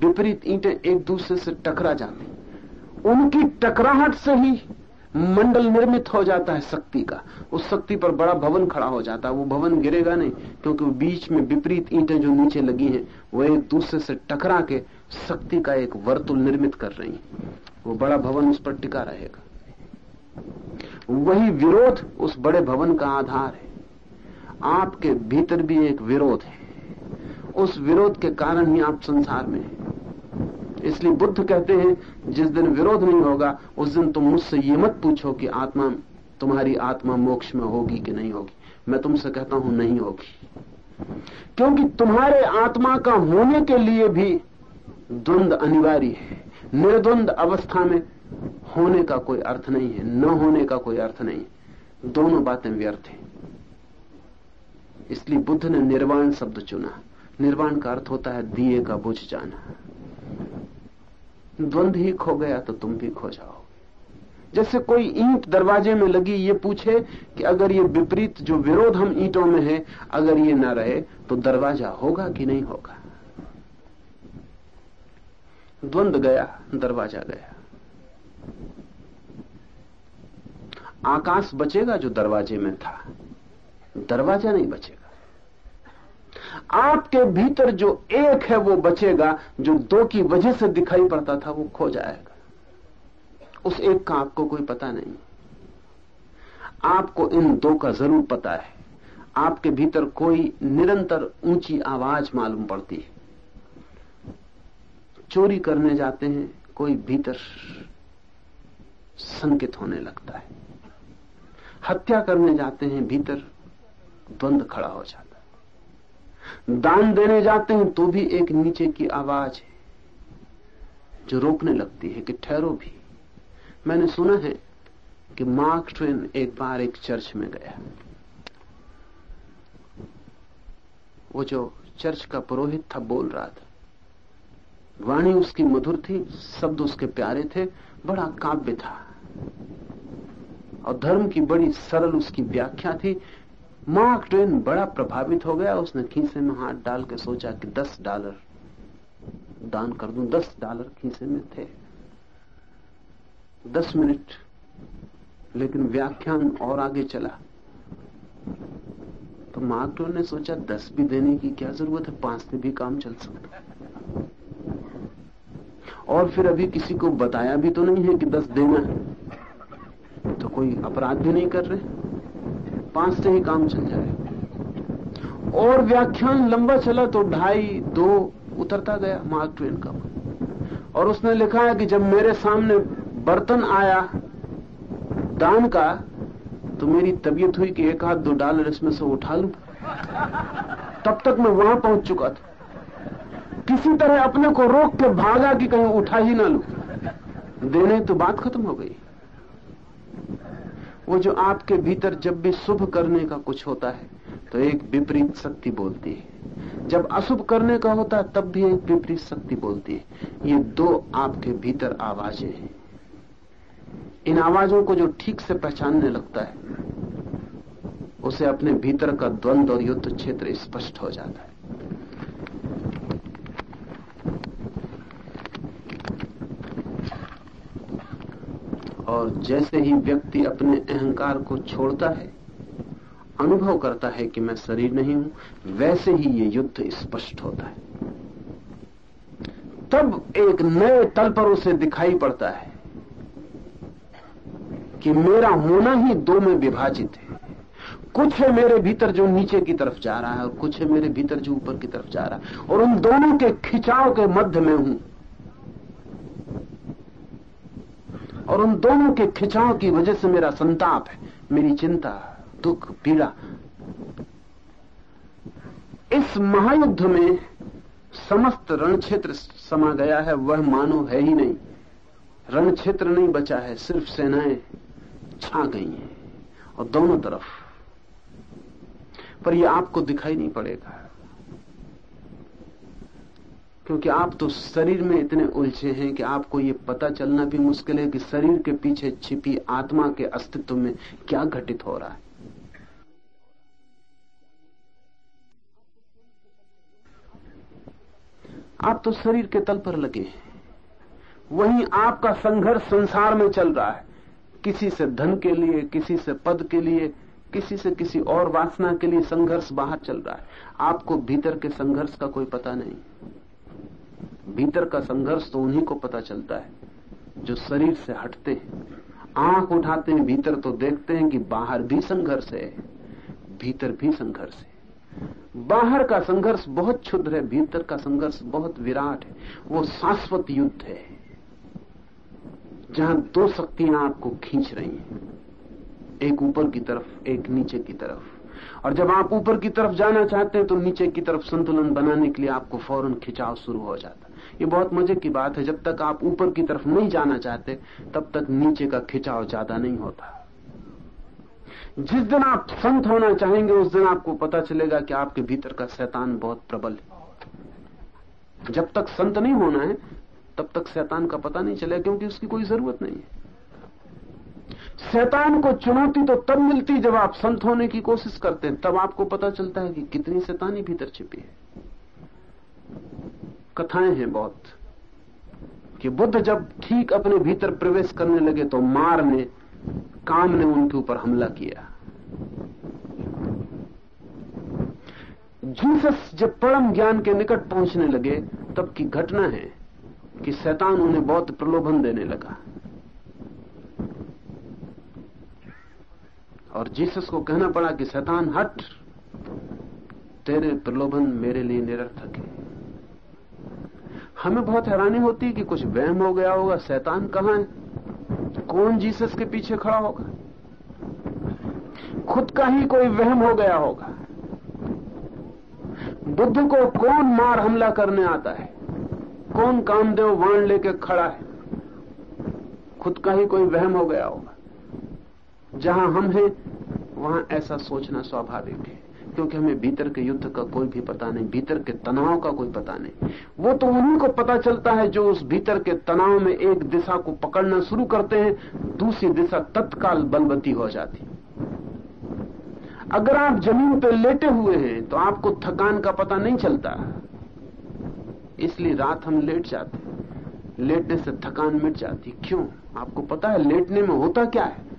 विपरीत ईंटें एक दूसरे से टकरा जाती उनकी टकराहट से ही मंडल निर्मित हो जाता है शक्ति का। उस शक्ति पर बड़ा भवन खड़ा हो जाता है, वो भवन गिरेगा नहीं, क्योंकि बीच में विपरीत ईंटें जो नीचे लगी हैं, वो एक दूसरे से टकरा के शक्ति का एक वर्तुल निर्मित कर रही है। वो बड़ा भवन उस पर टिका रहेगा। वही विरोध उस बड़े भवन का आधार है। आपके भीतर भी एक विरोध है। उस विरोध के कारण ही आप संसार में इसलिए बुद्ध कहते हैं, जिस दिन विरोध नहीं होगा, उस दिन तुम मुझसे ये मत पूछो कि आत्मा, तुम्हारी आत्मा मोक्ष में होगी कि नहीं होगी। मैं तुमसे कहता हूँ, नहीं होगी। क्योंकि तुम्हारे आत्मा का होने के लिए भी द्वंद अनिवार्य है। निर्द्वंद अवस्था में होने का कोई अर्थ नहीं है, न होने का कोई अर्थ नहीं दोनों बातें व्यर्थ हैं। इसलिए बुद्ध ने निर्वाण शब्द चुना। निर्वाण का अर्थ होता है दिए का बुझ जाना। द्वंद ही खो गया तो तुम भी खो जाओ। जैसे कोई ईंट दरवाजे में लगी ये पूछे कि अगर ये विपरीत जो विरोध हम ईंटों में है, अगर ये ना रहे तो दरवाज़ा होगा कि नहीं होगा? द्वंद गया, दरवाज़ा गया। आकाश बचेगा जो दरवाजे में था। दरवाज़ा नहीं बचेगा। आपके भीतर जो एक है वो बचेगा, जो दो की वजह से दिखाई पड़ता था वो खो जाएगा। उस एक का आपको कोई पता नहीं। आपको इन दो का ज़रूर पता है। आपके भीतर कोई निरंतर ऊँची आवाज़ मालूम पड़ती है। चोरी करने जाते हैं, कोई भीतर संकित होने लगता है। हत्या करने जाते हैं, भीतर द्वंद खड़ा हो जाता दान देने जाते हैं तो भी एक नीचे की आवाज़ है, जो रोकने लगती है कि ठहरो भी। मैंने सुना है कि मार्क ट्वेन एक बार एक चर्च में गया। वो जो चर्च का पुरोहित था, बोल रहा था, वाणी उसकी मधुर थी, शब्द उसके प्यारे थे, बड़ा काव्य था। और धर्म की बड़ी सरल उसकी व्याख्या थी मार्क ट्वेन बड़ा प्रभावित हो गया, उसने खीसे में हाथ डाल के सोचा कि दस डॉलर दान कर दूँ। दस डॉलर खीसे में थे। दस मिनट, लेकिन व्याख्यान और आगे चला। तो मार्क ट्वेन ने सोचा, दस भी देने की क्या ज़रूरत है? पाँच से भी काम चल सकता है। और फिर अभी किसी को बताया भी तो नहीं है कि दस देना तो कोई अपराध भी नहीं कर रहे? पाँच से ही काम चल जाए। और व्याख्यान लंबा चला तो ढाई, दो उतरता गया, मार्क ट्वेन का। और उसने लिखा है कि जब मेरे सामने बर्तन आया, दान का तो मेरी तबीयत हुई कि एक हाथ, दो डॉलर इसमें से उठा लू। तब तक मैं वहाँ पहुँच चुका था। किसी तरह अपने को रोक के भागा कि कहीं उठा ही ना लू। देने तो बात खत्म हो गई। वो जो आपके भीतर जब भी शुभ करने का कुछ होता है तो एक विपरीत शक्ति बोलती है। जब अशुभ करने का होता है, तब भी एक विपरीत शक्ति बोलती है। ये दो आपके भीतर आवाज़ें हैं। इन आवाजों को जो ठीक से पहचानने लगता है, उसे अपने भीतर का द्वंद्व और युद्ध क्षेत्र स्पष्ट हो जाता है। और जैसे ही व्यक्ति अपने अहंकार को छोड़ता है, अनुभव करता है कि मैं शरीर नहीं हूँ, वैसे ही ये युद्ध स्पष्ट होता है। तब एक नए तल पर उसे दिखाई पड़ता है कि मेरा होना ही दो में विभाजित है। कुछ है मेरे भीतर जो नीचे की तरफ़ जा रहा है और कुछ है मेरे भीतर जो ऊपर की तरफ़ जा रहा है। और उन दोनों के खिंचाव के मध्य में हूँ। और उन दोनों के खिंचाव की वजह से मेरा संताप है। मेरी चिंता, दुख, पीड़ा। इस महायुद्ध में समस्त रण क्षेत्र समा गया है, वह मानो है ही नहीं। रण क्षेत्र नहीं बचा है, सिर्फ़ सेनाएँ छा गई हैं, और दोनों तरफ़। पर यह आपको दिखाई नहीं पड़ेगा। क्योंकि आप तो शरीर में इतने उलझे हैं कि आपको ये पता चलना भी मुश्किल है कि शरीर के पीछे छिपी आत्मा के अस्तित्व में क्या घटित हो रहा है। आप तो शरीर के तल पर लगे हैं। वहीं आपका संघर्ष संसार में चल रहा है। किसी से धन के लिए, किसी से पद के लिए, किसी से किसी और वासना के लिए संघर्ष बाहर चल रहा है। आपको भीतर के संघर्ष का कोई पता नहीं। भीतर का संघर्ष तो उन्हीं को पता चलता है, जो शरीर से हटते हैं। आँख उठाते हैं, भीतर तो देखते हैं कि बाहर भी संघर्ष है, भीतर भी संघर्ष है। बाहर का संघर्ष बहुत क्षुद्र है, भीतर का संघर्ष बहुत विराट है। वो शाश्वत युद्ध है, जहाँ दो शक्तियाँ आपको खींच रही हैं, एक ऊपर की तरफ़, एक नीचे की तरफ़। और जब आप ऊपर की तरफ़ जाना चाहते हैं तो नीचे की तरफ़ संतुलन बनाने के लिए आपको फ़ौरन खिंचाव शुरू हो जाता ये बहुत मज़े की बात है। जब तक आप ऊपर की तरफ़ नहीं जाना चाहते, तब तक नीचे का खिंचाव ज़्यादा नहीं होता। जिस दिन आप संत होना चाहेंगे, उस दिन आपको पता चलेगा कि आपके भीतर का शैतान बहुत प्रबल है। जब तक संत नहीं होना है, तब तक शैतान का पता नहीं चलेगा, क्योंकि उसकी कोई ज़रूरत नहीं है। शैतान को चुनौती तो तब मिलती जब आप संत होने की कोशिश करते हैं। तब आपको पता चलता है कि कितनी शैतानी भीतर छिपी है। कथाएँ हैं बहुत, कि बुद्ध जब ठीक अपने भीतर प्रवेश करने लगे तो मार ने, काम ने उनके ऊपर हमला किया। जीसस जब परम ज्ञान के निकट पहुँचने लगे, तब की घटना है कि शैतान उन्हें बहुत प्रलोभन देने लगा। और जीसस को कहना पड़ा कि, शैतान, हट, तेरे प्रलोभन मेरे लिए निरर्थक है। हमें बहुत हैरानी होती है कि कुछ वहम हो गया होगा, शैतान कहाँ है? कौन जीसस के पीछे खड़ा होगा? खुद का ही कोई वहम हो गया होगा। बुद्ध को कौन मार हमला करने आता है? कौन कामदेव वाण लेके खड़ा है? खुद का ही कोई वहम हो गया होगा। जहाँ हम हैं, वहाँ ऐसा सोचना स्वाभाविक है। क्योंकि हमें भीतर के युद्ध का कोई भी पता नहीं, भीतर के तनाव का कोई पता नहीं। वो तो उन्हीं को पता चलता है जो उस भीतर के तनाव में एक दिशा को पकड़ना शुरू करते हैं, दूसरी दिशा तत्काल बलवती हो जाती। अगर आप ज़मीन पर लेटे हुए हैं तो आपको थकान का पता नहीं चलता। इसलिए रात हम लेट जाते लेटने से थकान मिट जाती। क्यों? आपको पता है, लेटने में होता क्या है?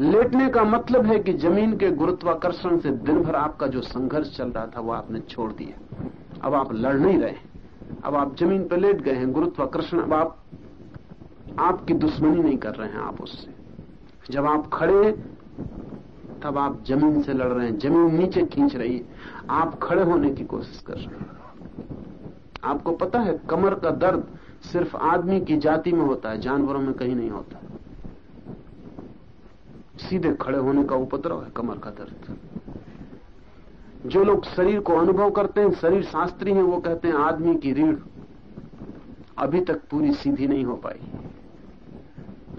लेटने का मतलब है कि ज़मीन के गुरुत्वाकर्षण से दिन भर आपका जो संघर्ष चल रहा था वो आपने छोड़ दिया। अब आप लड़ नहीं रहे अब आप ज़मीन पर लेट गए हैं, गुरुत्वाकर्षण। अब आप, आपकी दुश्मनी नहीं कर रहे हैं आप उससे। जब आप खड़े तब आप ज़मीन से लड़ रहे हैं। ज़मीन नीचे खींच रही है। आप खड़े होने की कोशिश कर रहे हैं। आपको पता है, कमर का दर्द सिर्फ़ आदमी की जाति में होता है, जानवरों में कहीं नहीं होता। सीधे खड़े होने का उपद्रव है कमर का दर्द। जो लोग शरीर को अनुभव करते हैं, शरीर शास्त्री हैं, वो कहते हैं, आदमी की रीढ़ अभी तक पूरी सीधी नहीं हो पाई।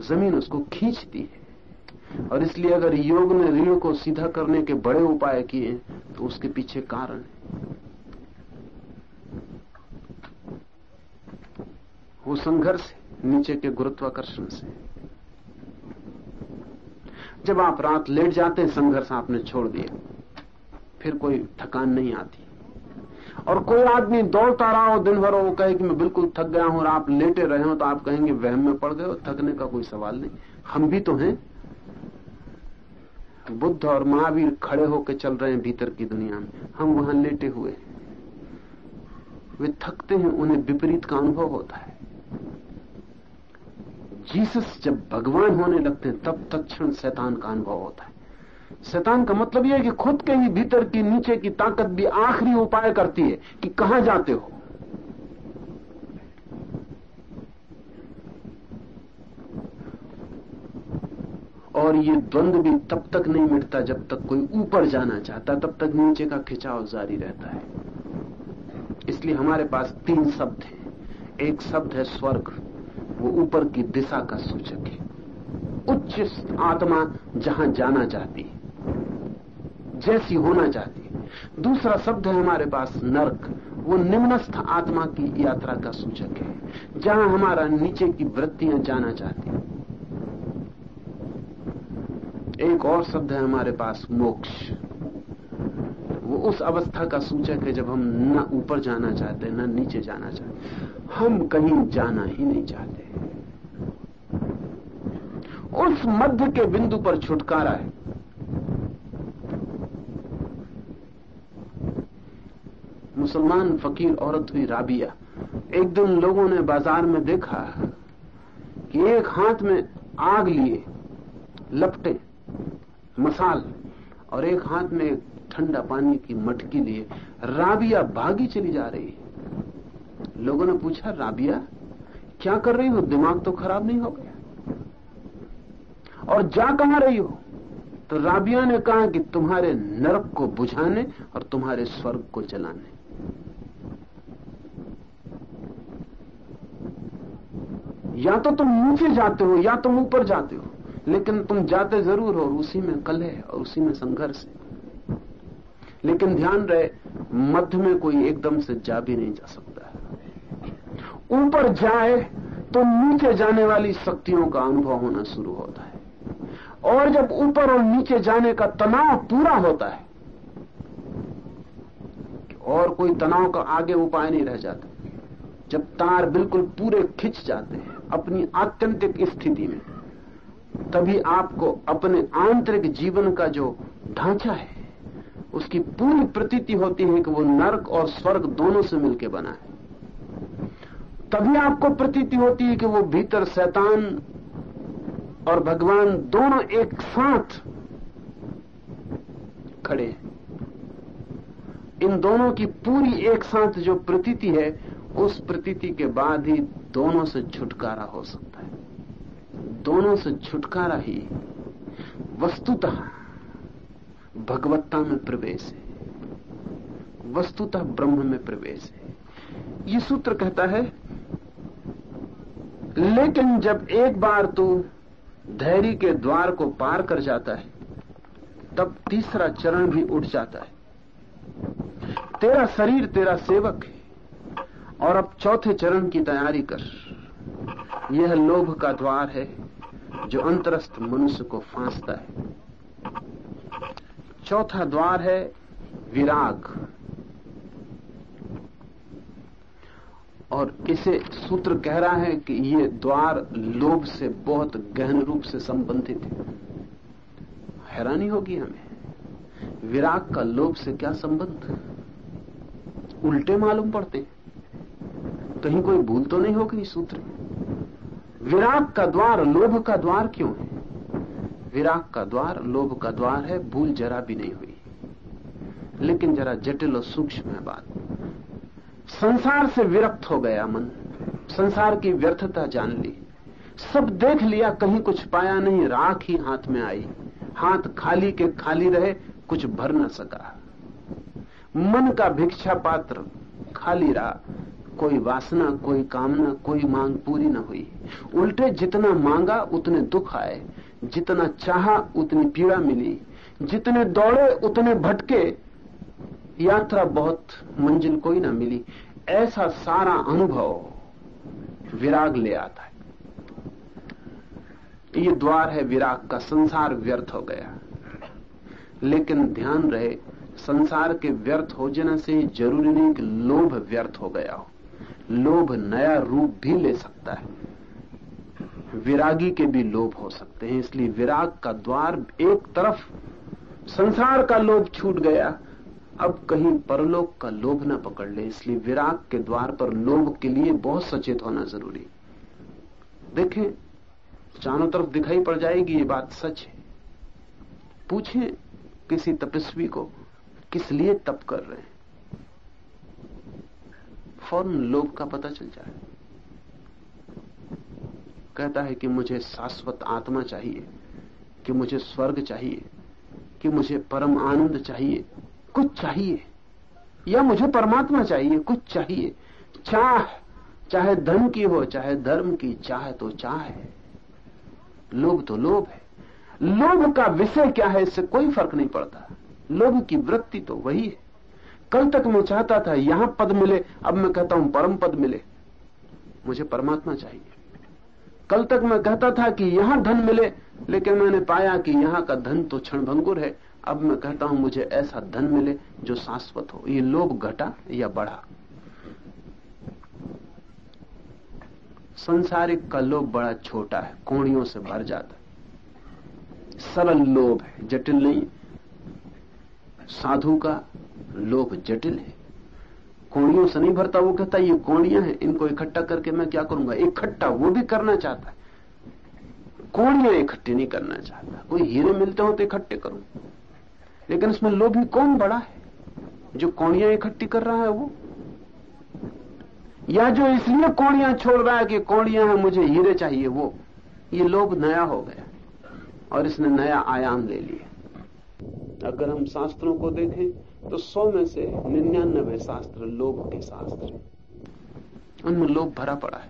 ज़मीन उसको खींचती है। और इसलिए अगर योग ने रीढ़ को सीधा करने के बड़े उपाय किए तो उसके पीछे कारण है। वो संघर्ष है, नीचे के गुरुत्वाकर्षण से। जब आप रात लेट जाते हैं, संघर्ष आपने छोड़ दिया। फिर कोई थकान नहीं आती। और कोई आदमी दौड़ता रहा हो दिन भर वो कहे कि मैं बिल्कुल थक गया हूँ और आप लेटे रहे हो तो आप कहेंगे, वहम में पड़ गए थकने का कोई सवाल नहीं। हम भी तो हैं। बुद्ध और महावीर खड़े होकर चल रहे हैं भीतर की दुनिया में। हम वहाँ लेटे हुए हैं। वे थकते हैं, उन्हें विपरीत का अनुभव होता है। जीसस जब भगवान होने लगते हैं, तब तत्क्षण शैतान का अनुभव होता है। शैतान का मतलब यह है कि खुद के ही भीतर की नीचे की ताकत भी आखिरी उपाय करती है कि कहाँ जाते हो। और ये द्वंद भी तब तक नहीं मिटता जब तक कोई ऊपर जाना चाहता, तब तक नीचे का खिंचाव जारी रहता है। इसलिए हमारे पास तीन शब्द हैं। एक शब्द है स्वर्ग वो ऊपर की दिशा का सूचक है। उच्च आत्मा जहाँ जाना चाहती है, जैसी होना चाहती है। दूसरा शब्द है हमारे पास नरक। वो निम्नस्थ आत्मा की यात्रा का सूचक है, जहाँ हमारा नीचे की वृत्तियाँ जाना चाहती एक और शब्द है हमारे पास मोक्ष। वो उस अवस्था का सूचक है जब हम न ऊपर जाना चाहते, न नीचे जाना चाहते। हम कहीं जाना ही नहीं चाहते। उस मध्य के बिंदु पर छुटकारा है। मुसलमान, फकीर, औरत हुई राबिया। एक दिन लोगों ने बाज़ार में देखा कि एक हाथ में आग लिए, लपटे, मसाल, और एक हाथ में ठंडा पानी की मटकी लिए। राबिया भागी चली जा रही है। लोगों ने पूछा, राबिया, क्या कर रही हो? दिमाग तो खराब नहीं हो गया? और जा कहाँ रही हो? तो राबिया ने कहा कि तुम्हारे नरक को बुझाने और तुम्हारे स्वर्ग को जलाने। या तो तुम नीचे जाते हो, या तुम ऊपर जाते हो, लेकिन तुम जाते ज़रूर हो और उसी में कलह और उसी में संघर्ष है। लेकिन ध्यान रहे, मध्य में कोई एकदम से जा भी नहीं जा सकता ऊपर जाए तो नीचे जाने वाली शक्तियों का अनुभव होना शुरू होता है। और जब ऊपर और नीचे जाने का तनाव पूरा होता है और कोई तनाव का आगे उपाय नहीं रह जाता। जब तार बिल्कुल पूरे खिंच जाते हैं, अपनी आत्यंतिक स्थिति में, तभी आपको अपने आंतरिक जीवन का जो ढांचा है, उसकी पूरी प्रतीति होती है कि वो नरक और स्वर्ग दोनों से मिलकर बना है। तभी आपको प्रतीति होती है कि वो भीतर शैतान और भगवान दोनों एक साथ खड़े इन दोनों की पूरी एक साथ जो प्रतीति है, उस प्रतीति के बाद ही दोनों से छुटकारा हो सकता है। दोनों से छुटकारा ही वस्तुतः भगवत्ता में प्रवेश है। वस्तुतः ब्रह्म में प्रवेश है। ये सूत्र कहता है, लेकिन जब एक बार तू धैर्य के द्वार को पार कर जाता है, तब तीसरा चरण भी उठ जाता है। तेरा शरीर तेरा सेवक है, और अब चौथे चरण की तैयारी कर। यह लोभ का द्वार है जो अंतरस्थ मनुष्य को फांसता है। चौथा द्वार है विराग। और इसे सूत्र कह रहा है कि ये द्वार लोभ से बहुत गहन रूप से संबंधित है। हैरानी होगी हमें। विराग का लोभ से क्या संबंध? उल्टे मालूम पड़ते कहीं कोई भूल तो नहीं होगी सूत्र विराग का द्वार लोभ का द्वार क्यों है? विराग का द्वार लोभ का द्वार है, भूल जरा भी नहीं हुई। लेकिन जरा जटिल और सूक्ष्म है बात। संसार से विरक्त हो गया मन। संसार की व्यर्थता जान ली। सब देख लिया, कहीं कुछ पाया नहीं, राख ही हाथ में आई। हाथ खाली के खाली रहे, कुछ भर न सका। मन का भिक्षा पात्र खाली रहा। कोई वासना, कोई कामना, कोई मांग पूरी न हुई। उल्टे जितना मांगा, उतने दुख आए। जितना चाहा, उतनी पीड़ा मिली। जितने दौड़े, उतने भटके यात्रा बहुत मंजिल कोई ना मिली। ऐसा सारा अनुभव विराग ले आता है। ये द्वार है विराग का, संसार व्यर्थ हो गया। लेकिन ध्यान रहे, संसार के व्यर्थ हो जाने से ज़रूरी नहीं कि लोभ व्यर्थ हो गया हो। लोभ नया रूप भी ले सकता है। विरागी के भी लोभ हो सकते हैं, इसलिए विराग का द्वार एक तरफ़, संसार का लोभ छूट गया। अब कहीं परलोक का लोभ न पकड़ ले, इसलिए विराग के द्वार पर लोभ के लिए बहुत सचेत होना ज़रूरी देखें, चारों तरफ़ दिखाई पड़ जाएगी, ये बात सच है। पूछें किसी तपस्वी को, किस लिए तप कर रहे हैं। फ़ौरन लोभ का पता चल जाए। कहता है कि मुझे शाश्वत आत्मा चाहिए, कि मुझे स्वर्ग चाहिए, कि मुझे परम आनंद चाहिए। कुछ चाहिए। या मुझे परमात्मा चाहिए, कुछ चाहिए। चाह, चाहे धन की हो, चाहे धर्म की, चाह तो चाह। है लोभ तो लोभ है। लोभ का विषय क्या है, इससे कोई फ़र्क नहीं पड़ता। लोभ की वृत्ति तो वही है। कल तक मैं चाहता था, यहाँ पद मिले, अब मैं कहता हूँ परम पद मिले। मुझे परमात्मा चाहिए। कल तक मैं कहता था कि यहाँ धन मिले, लेकिन मैंने पाया कि यहाँ का धन तो क्षण भंगुर है। अब मैं कहता हूँ, मुझे ऐसा धन मिले जो शाश्वत हो। ये लोभ घटा या बढ़ा? संसारिक का लोभ बड़ा छोटा है, कोणियों से भर जाता है। सरल लोभ है, जटिल नहीं। साधु का लोभ जटिल है। कोणियों से नहीं भरता, वो कहता ये कोणियाँ हैं, इनको इकट्ठा करके मैं क्या करूँगा? इकट्ठा वो भी करना चाहता है। कोणियाँ इकट्ठी नहीं करना चाहता। कोई हीरे मिलते हो तो इकट्ठे करूँ। लेकिन उसमें लोभी कौन बड़ा है? जो कौड़ियाँ इकट्ठी कर रहा है वो? या जो इसलिए कौड़ियाँ छोड़ रहा है कि कौड़ियाँ हैं, मुझे हीरे चाहिए, वो? ये लोभ नया हो गया और इसने नया आयाम ले लिया। अगर हम शास्त्रों को देखें तो सौ में से निन्यानबे शास्त्र लोभ के शास्त्र उनमें लोभ भरा पड़ा है।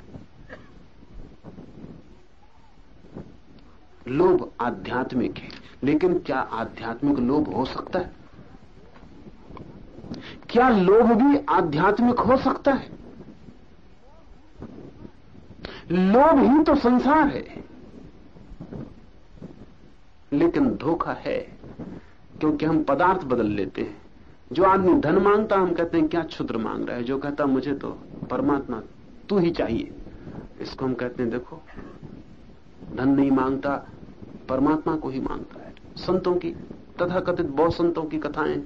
लोभ आध्यात्मिक है। लेकिन क्या आध्यात्मिक लोभ हो सकता है? क्या लोभ भी आध्यात्मिक हो सकता है? लोभ ही तो संसार है। लेकिन धोखा है, क्योंकि हम पदार्थ बदल लेते हैं। जो आदमी धन माँगता, हम कहते हैं, क्या क्षुद्र मांग रहा है? जो कहता, मुझे तो परमात्मा तू ही चाहिए। इसको हम कहते हैं, देखो, धन नहीं माँगता, परमात्मा को ही माँगता है। संतों की तथा कथित बहुत संतों की कथाएँ,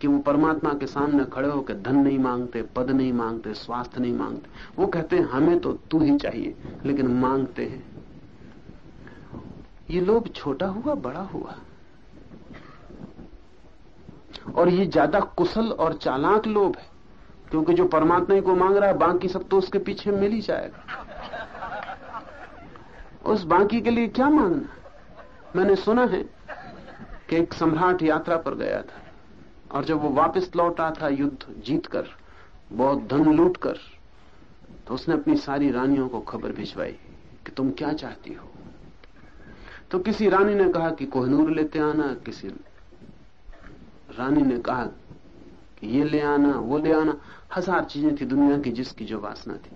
कि वो परमात्मा के सामने खड़े होकर धन नहीं मांगते, पद नहीं मांगते स्वास्थ्य नहीं मांगते। वो कहते हैं, हमें तो तू ही चाहिए, लेकिन मांगते हैं। ये लोभ छोटा हुआ, बड़ा हुआ। और ये ज़्यादा कुशल और चालाक लोभ है, क्योंकि जो परमात्मा को मांग रहा है, बाकी सब तो उसके पीछे मिल ही जाएगा। उस बाकी के लिए क्या मांगना? मैंने सुना है कि एक सम्राट यात्रा पर गया था। और जब वो वापस लौटा था युद्ध जीतकर, बहुत धन लूट कर तो उसने अपनी सारी रानियों को खबर भिजवाई कि तुम क्या चाहती हो। तो किसी रानी ने कहा कि कोहनूर लेते आना, किसी रानी ने कहा कि ये ले आना, वो ले आना। हज़ार चीज़ें थी दुनिया की जिसकी जो वासना थी।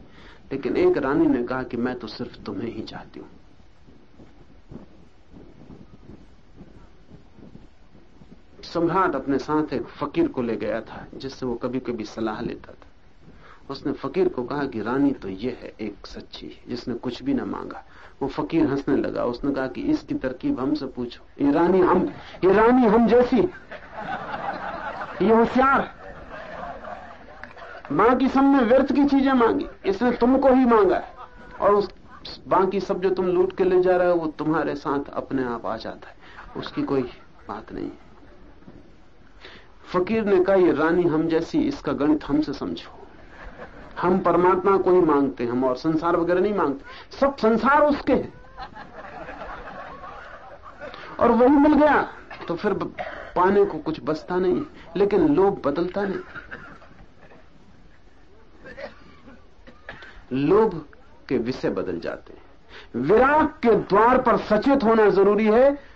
लेकिन एक रानी ने कहा कि मैं तो सिर्फ़ तुम्हें ही चाहती हूँ। सम्राट अपने साथ एक फकीर को ले गया था, जिससे वो कभी कभी सलाह लेता था। उसने फकीर को कहा कि रानी तो ये है एक सच्ची, जिसने कुछ भी ना मांगा। वो फकीर हंसने लगा। उसने कहा कि इसकी तरकीब हमसे पूछो। ये रानी हम, ये रानी हम जैसी, ये होशियार। बाकी सब में व्यर्थ की चीज़ें मांगी। इसने तुमको ही मांगा है। और उस बाकी सब जो तुम लूट के ले जा रहे हो, वो तुम्हारे साथ अपने आप आ जाता है। उसकी कोई बात नहीं फकीर ने कहा, ये रानी हम जैसी, इसका गणित हमसे समझो। हम परमात्मा को ही मांगते, हम और संसार वगैरह नहीं मांगते। सब संसार उसके हैं। और वही मिल गया। तो फिर पाने को कुछ बचता नहीं लेकिन लोभ बदलता नहीं। लोभ के विषय बदल जाते हैं। विराग के द्वार पर सचेत होना ज़रूरी है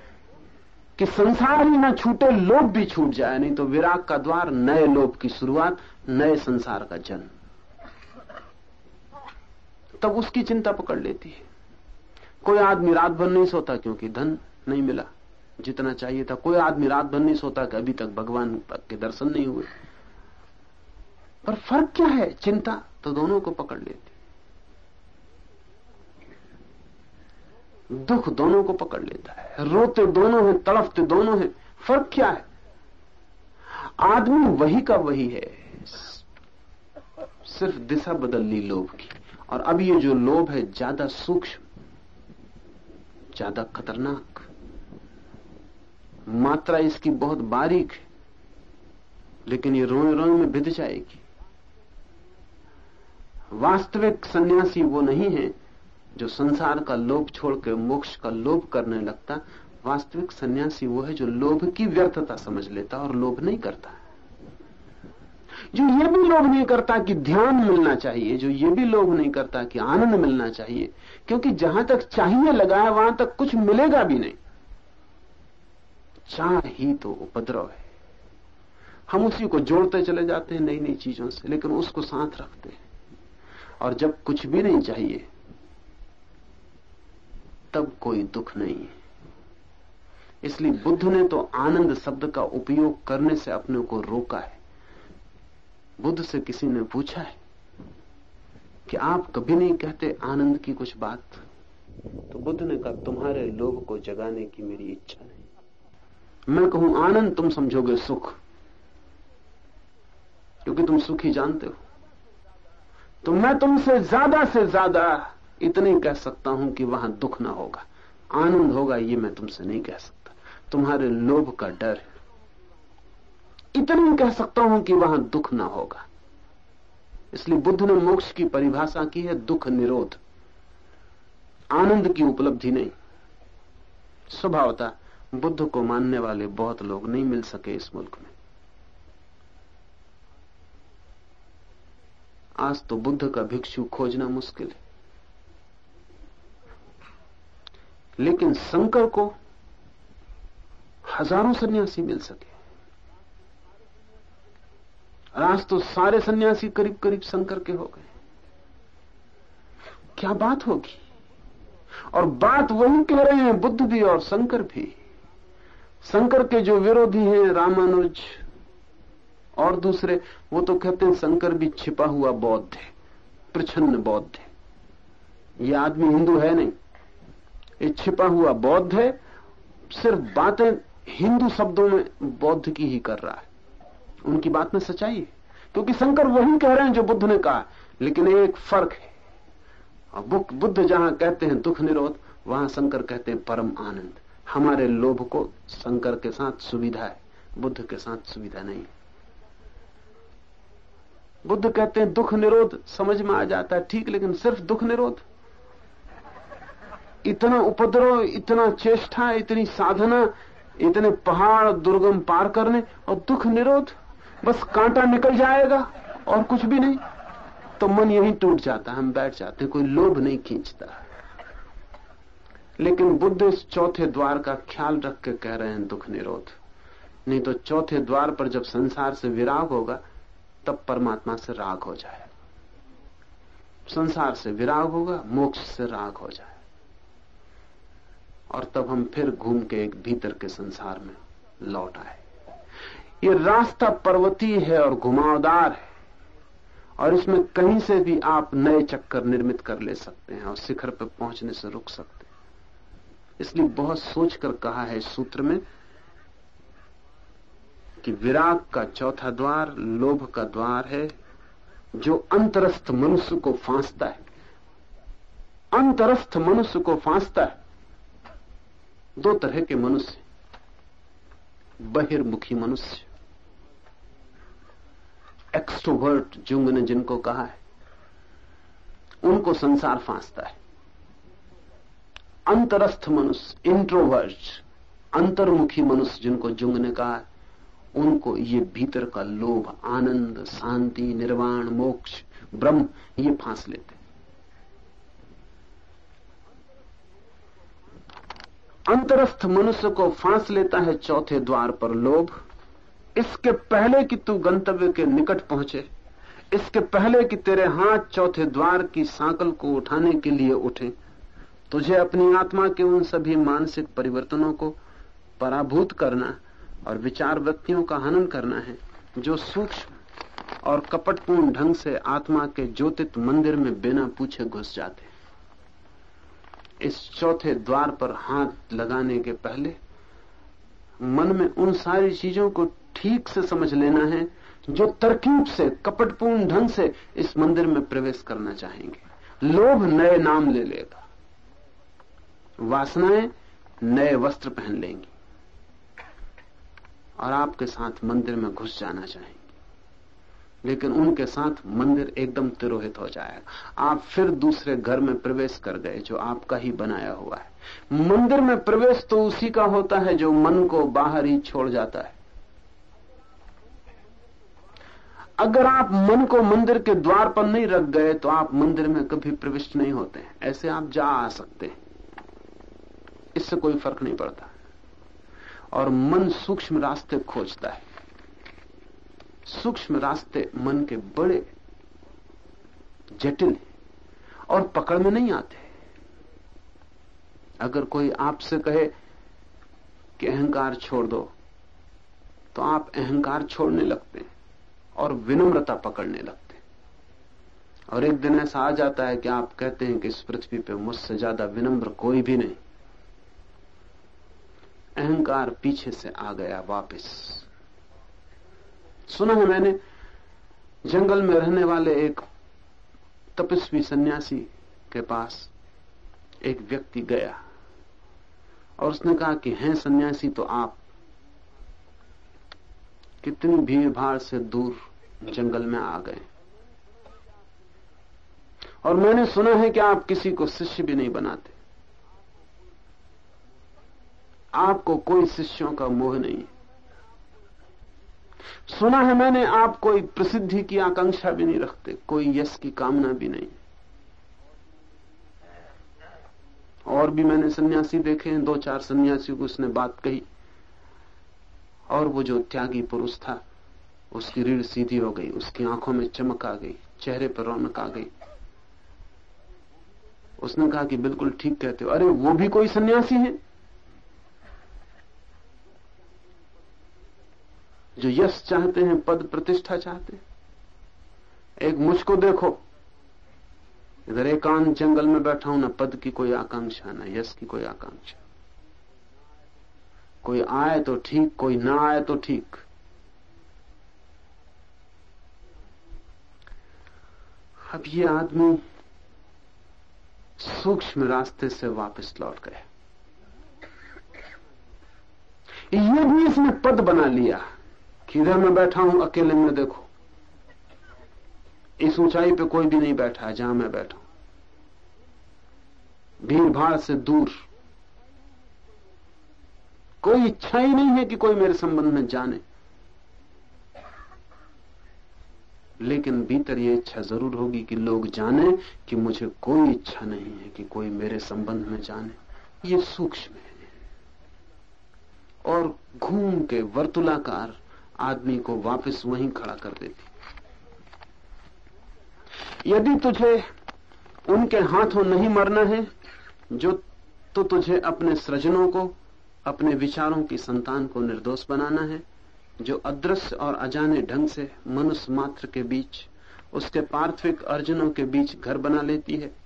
कि संसार ही ना छूटे, लोभ भी छूट जाए, नहीं तो विराग का द्वार, नए लोभ की शुरुआत, नए संसार का जन्म। तब उसकी चिंता पकड़ लेती है। कोई आदमी रात भर नहीं सोता क्योंकि धन नहीं मिला। जितना चाहिए था, कोई आदमी रात भर नहीं सोता कि अभी तक भगवान के दर्शन नहीं हुए। पर फ़र्क क्या है? चिंता तो दोनों को पकड़ लेती दुख दोनों को पकड़ लेता है। रोते दोनों हैं तड़फते दोनों हैं। फ़र्क क्या है? आदमी वही का वही है। सिर्फ़ दिशा बदल ली लोभ की। और अब ये जो लोभ है, ज़्यादा सूक्ष्म, ज़्यादा खतरनाक। मात्रा इसकी बहुत बारीक है, लेकिन ये रोए रोए में भिद जाएगी। वास्तविक सन्यासी वो नहीं है जो संसार का लोभ छोड़ के मोक्ष का लोभ करने लगता, वास्तविक सन्यासी वो है जो लोभ की व्यर्थता समझ लेता और लोभ नहीं करता। जो ये भी लोभ नहीं करता कि ध्यान मिलना चाहिए, जो ये भी लोभ नहीं करता कि आनंद मिलना चाहिए, क्योंकि जहाँ तक चाहिए लगा है, वहाँ तक कुछ मिलेगा भी नहीं। चाह ही तो उपद्रव है। हम उसी को जोड़ते चले जाते हैं नई नई चीज़ों से, लेकिन उसको साथ रखते हैं। और जब कुछ भी नहीं चाहिए तब कोई दुख नहीं है। इसलिए बुद्ध ने तो आनंद शब्द का उपयोग करने से अपने को रोका है। बुद्ध से किसी ने पूछा है कि आप कभी नहीं कहते आनंद की कुछ बात? तो बुद्ध ने कहा, तुम्हारे लोभ को जगाने की मेरी इच्छा नहीं। मैं कहूँ, आनंद तुम समझोगे सुख। क्योंकि तुम सुखी जानते हो। तो मैं तुमसे ज़्यादा से ज़्यादा इतने कह सकता हूँ कि वहाँ दुख ना होगा। आनंद होगा ये मैं तुमसे नहीं कह सकता। तुम्हारे लोभ का डर है। इतना कह सकता हूँ कि वहाँ दुख ना होगा। इसलिए बुद्ध ने मोक्ष की परिभाषा की है, दुख निरोध। आनंद की उपलब्धि नहीं। स्वभावता बुद्ध को मानने वाले बहुत लोग नहीं मिल सके इस मुल्क में। आज तो बुद्ध का भिक्षु खोजना मुश्किल है। लेकिन शंकर को हज़ारों सन्यासी मिल सके। आज तो सारे सन्यासी करीब करीब शंकर के हो गए। क्या बात होगी? और बात वही कह रहे हैं बुद्ध भी और शंकर भी। शंकर के जो विरोधी हैं रामानुज और दूसरे, वो तो कहते हैं शंकर भी छिपा हुआ बौद्ध है, प्रछन्न बौद्ध है। ये आदमी हिंदू है नहीं। ये छिपा हुआ बौद्ध है, सिर्फ़ बातें हिंदू शब्दों में बौद्ध की ही कर रहा है। उनकी बात में सच्चाई है। क्योंकि शंकर वही कह रहे हैं जो बुद्ध ने कहा, लेकिन एक फ़र्क है। और बुद्ध जहाँ कहते हैं दुख निरोध, वहाँ शंकर कहते हैं परम आनंद। हमारे लोभ को शंकर के साथ सुविधा है, बुद्ध के साथ सुविधा नहीं। बुद्ध कहते हैं दुख निरोध समझ में आ जाता है, ठीक, लेकिन सिर्फ़ दुख निरोध इतना उपद्रव, इतना चेष्टा, इतनी साधना, इतने पहाड़ दुर्गम पार करने और दुख निरोध, बस कांटा निकल जाएगा और कुछ भी नहीं। तो मन यही टूट जाता, हम बैठ जाते कोई लोभ नहीं खींचता। लेकिन बुद्ध इस चौथे द्वार का ख्याल रख के कह रहे हैं, दुख निरोध। नहीं तो चौथे द्वार पर जब संसार से विराग होगा, तब परमात्मा से राग हो जाए। संसार से विराग होगा, मोक्ष से राग हो जाए। और तब हम फिर घूम के एक भीतर के संसार में लौट आए। ये रास्ता पर्वतीय है और घुमावदार है, और इसमें कहीं से भी आप नए चक्कर निर्मित कर ले सकते हैं और शिखर पर पहुँचने से रुक सकते हैं। इसलिए बहुत सोचकर कहा है सूत्र में कि विराग का चौथा द्वार, लोभ का द्वार है, जो अंतरस्थ मनुष्य को फांसता है। अंतरस्थ मनुष्य को फांसता है। दो तरह के मनुष्य, बहिर्मुखी मनुष्य। एक्सट्रोवर्ट जुंग ने जिनको कहा है, उनको संसार फांसता है। अंतरस्थ मनुष्य इंट्रोवर्ट अंतर्मुखी मनुष्य जिनको जुंग ने कहा है, उनको ये भीतर का लोभ, आनंद, शांति, निर्वाण, मोक्ष, ब्रह्म, ये फांस लेते अंतरस्थ मनुष्य को फांस लेता है चौथे द्वार पर लोभ। इसके पहले कि तू गंतव्य के निकट पहुँचे, इसके पहले कि तेरे हाथ चौथे द्वार की सांकल को उठाने के लिए उठे, तुझे अपनी आत्मा के उन सभी मानसिक परिवर्तनों को पराभूत करना और विचार व्यक्तियों का हनन करना है, जो सूक्ष्म और कपटपूर्ण ढंग से आत्मा के ज्योतित मंदिर में बिना पूछे घुस जाते। इस चौथे द्वार पर हाथ लगाने के पहले मन में उन सारी चीज़ों को ठीक से समझ लेना है, जो तरकीब से, कपटपूर्ण ढंग से इस मंदिर में प्रवेश करना चाहेंगे। लोभ नए नाम ले लेगा। वासनाएँ नए वस्त्र पहन लेंगी। और आपके साथ मंदिर में घुस जाना चाहेंगे। लेकिन उनके साथ मंदिर एकदम तिरोहित हो जाएगा। आप फिर दूसरे घर में प्रवेश कर गए, जो आपका ही बनाया हुआ है। मंदिर में प्रवेश तो उसी का होता है जो मन को बाहर ही छोड़ जाता है। अगर आप मन को मंदिर के द्वार पर नहीं रख गए तो आप मंदिर में कभी प्रविष्ट नहीं होते ऐसे आप जा आ सकते हैं। इससे कोई फ़र्क नहीं पड़ता। और मन सूक्ष्म रास्ते खोजता है। सूक्ष्म रास्ते मन के बड़े जटिल और पकड़ में नहीं आते। अगर कोई आपसे कहे कि अहंकार छोड़ दो तो आप अहंकार छोड़ने लगते हैं और विनम्रता पकड़ने लगते हैं। और एक दिन ऐसा आ जाता है कि आप कहते हैं कि इस पृथ्वी पे मुझसे ज़्यादा विनम्र कोई भी नहीं। अहंकार पीछे से आ गया वापस। सुना है मैंने, जंगल में रहने वाले एक तपस्वी सन्यासी के पास एक व्यक्ति गया और उसने कहा कि, हैं सन्यासी तो आप कितनी भीड़ भाड़ से दूर जंगल में आ गए? और मैंने सुना है कि आप किसी को शिष्य भी नहीं बनाते। आपको कोई शिष्यों का मोह नहीं सुना है मैंने, आप कोई प्रसिद्धि की आकांक्षा भी नहीं रखते, कोई यश की कामना भी नहीं। और भी मैंने सन्यासी देखे हैं, दो चार सन्यासी को उसने बात कही। और वो जो त्यागी पुरुष था, उसकी रीढ़ सीधी हो गई, उसकी आँखों में चमक आ गई, चेहरे पर रौनक आ गई। उसने कहा कि बिल्कुल ठीक कहते हो। अरे, वो भी कोई सन्यासी है? जो यश चाहते हैं, पद प्रतिष्ठा चाहते हैं। एक मुझको देखो। इधर एकांत जंगल में बैठा हूँ, ना पद की कोई आकांक्षा, ना यश की कोई आकांक्षा। कोई आए तो ठीक, कोई ना आए तो ठीक। अब ये आदमी सूक्ष्म रास्ते से वापस लौट गए ये भी इसने पद बना लिया। कि इधर मैं बैठा हूँ, अकेले में देखो। इस ऊंचाई पे कोई भी नहीं बैठा है, जहाँ मैं बैठा भीड़ भाड़ से दूर। कोई इच्छा ही नहीं है कि कोई मेरे संबंध में जाने। लेकिन भीतर यह इच्छा ज़रूर होगी कि लोग जाने कि मुझे कोई इच्छा नहीं है कि कोई मेरे संबंध में जाने। ये सूक्ष्म है। और घूम के वर्तुलाकार आदमी को वापस वहीं खड़ा कर देती। यदि तुझे उनके हाथों नहीं मरना है, जो तो तुझे अपने सृजनों को, अपने विचारों की संतान को निर्दोष बनाना है, जो अदृश्य और अजाने ढंग से मनुष्य मात्र के बीच, उसके पार्थिविक अर्जनों के बीच घर बना लेती है,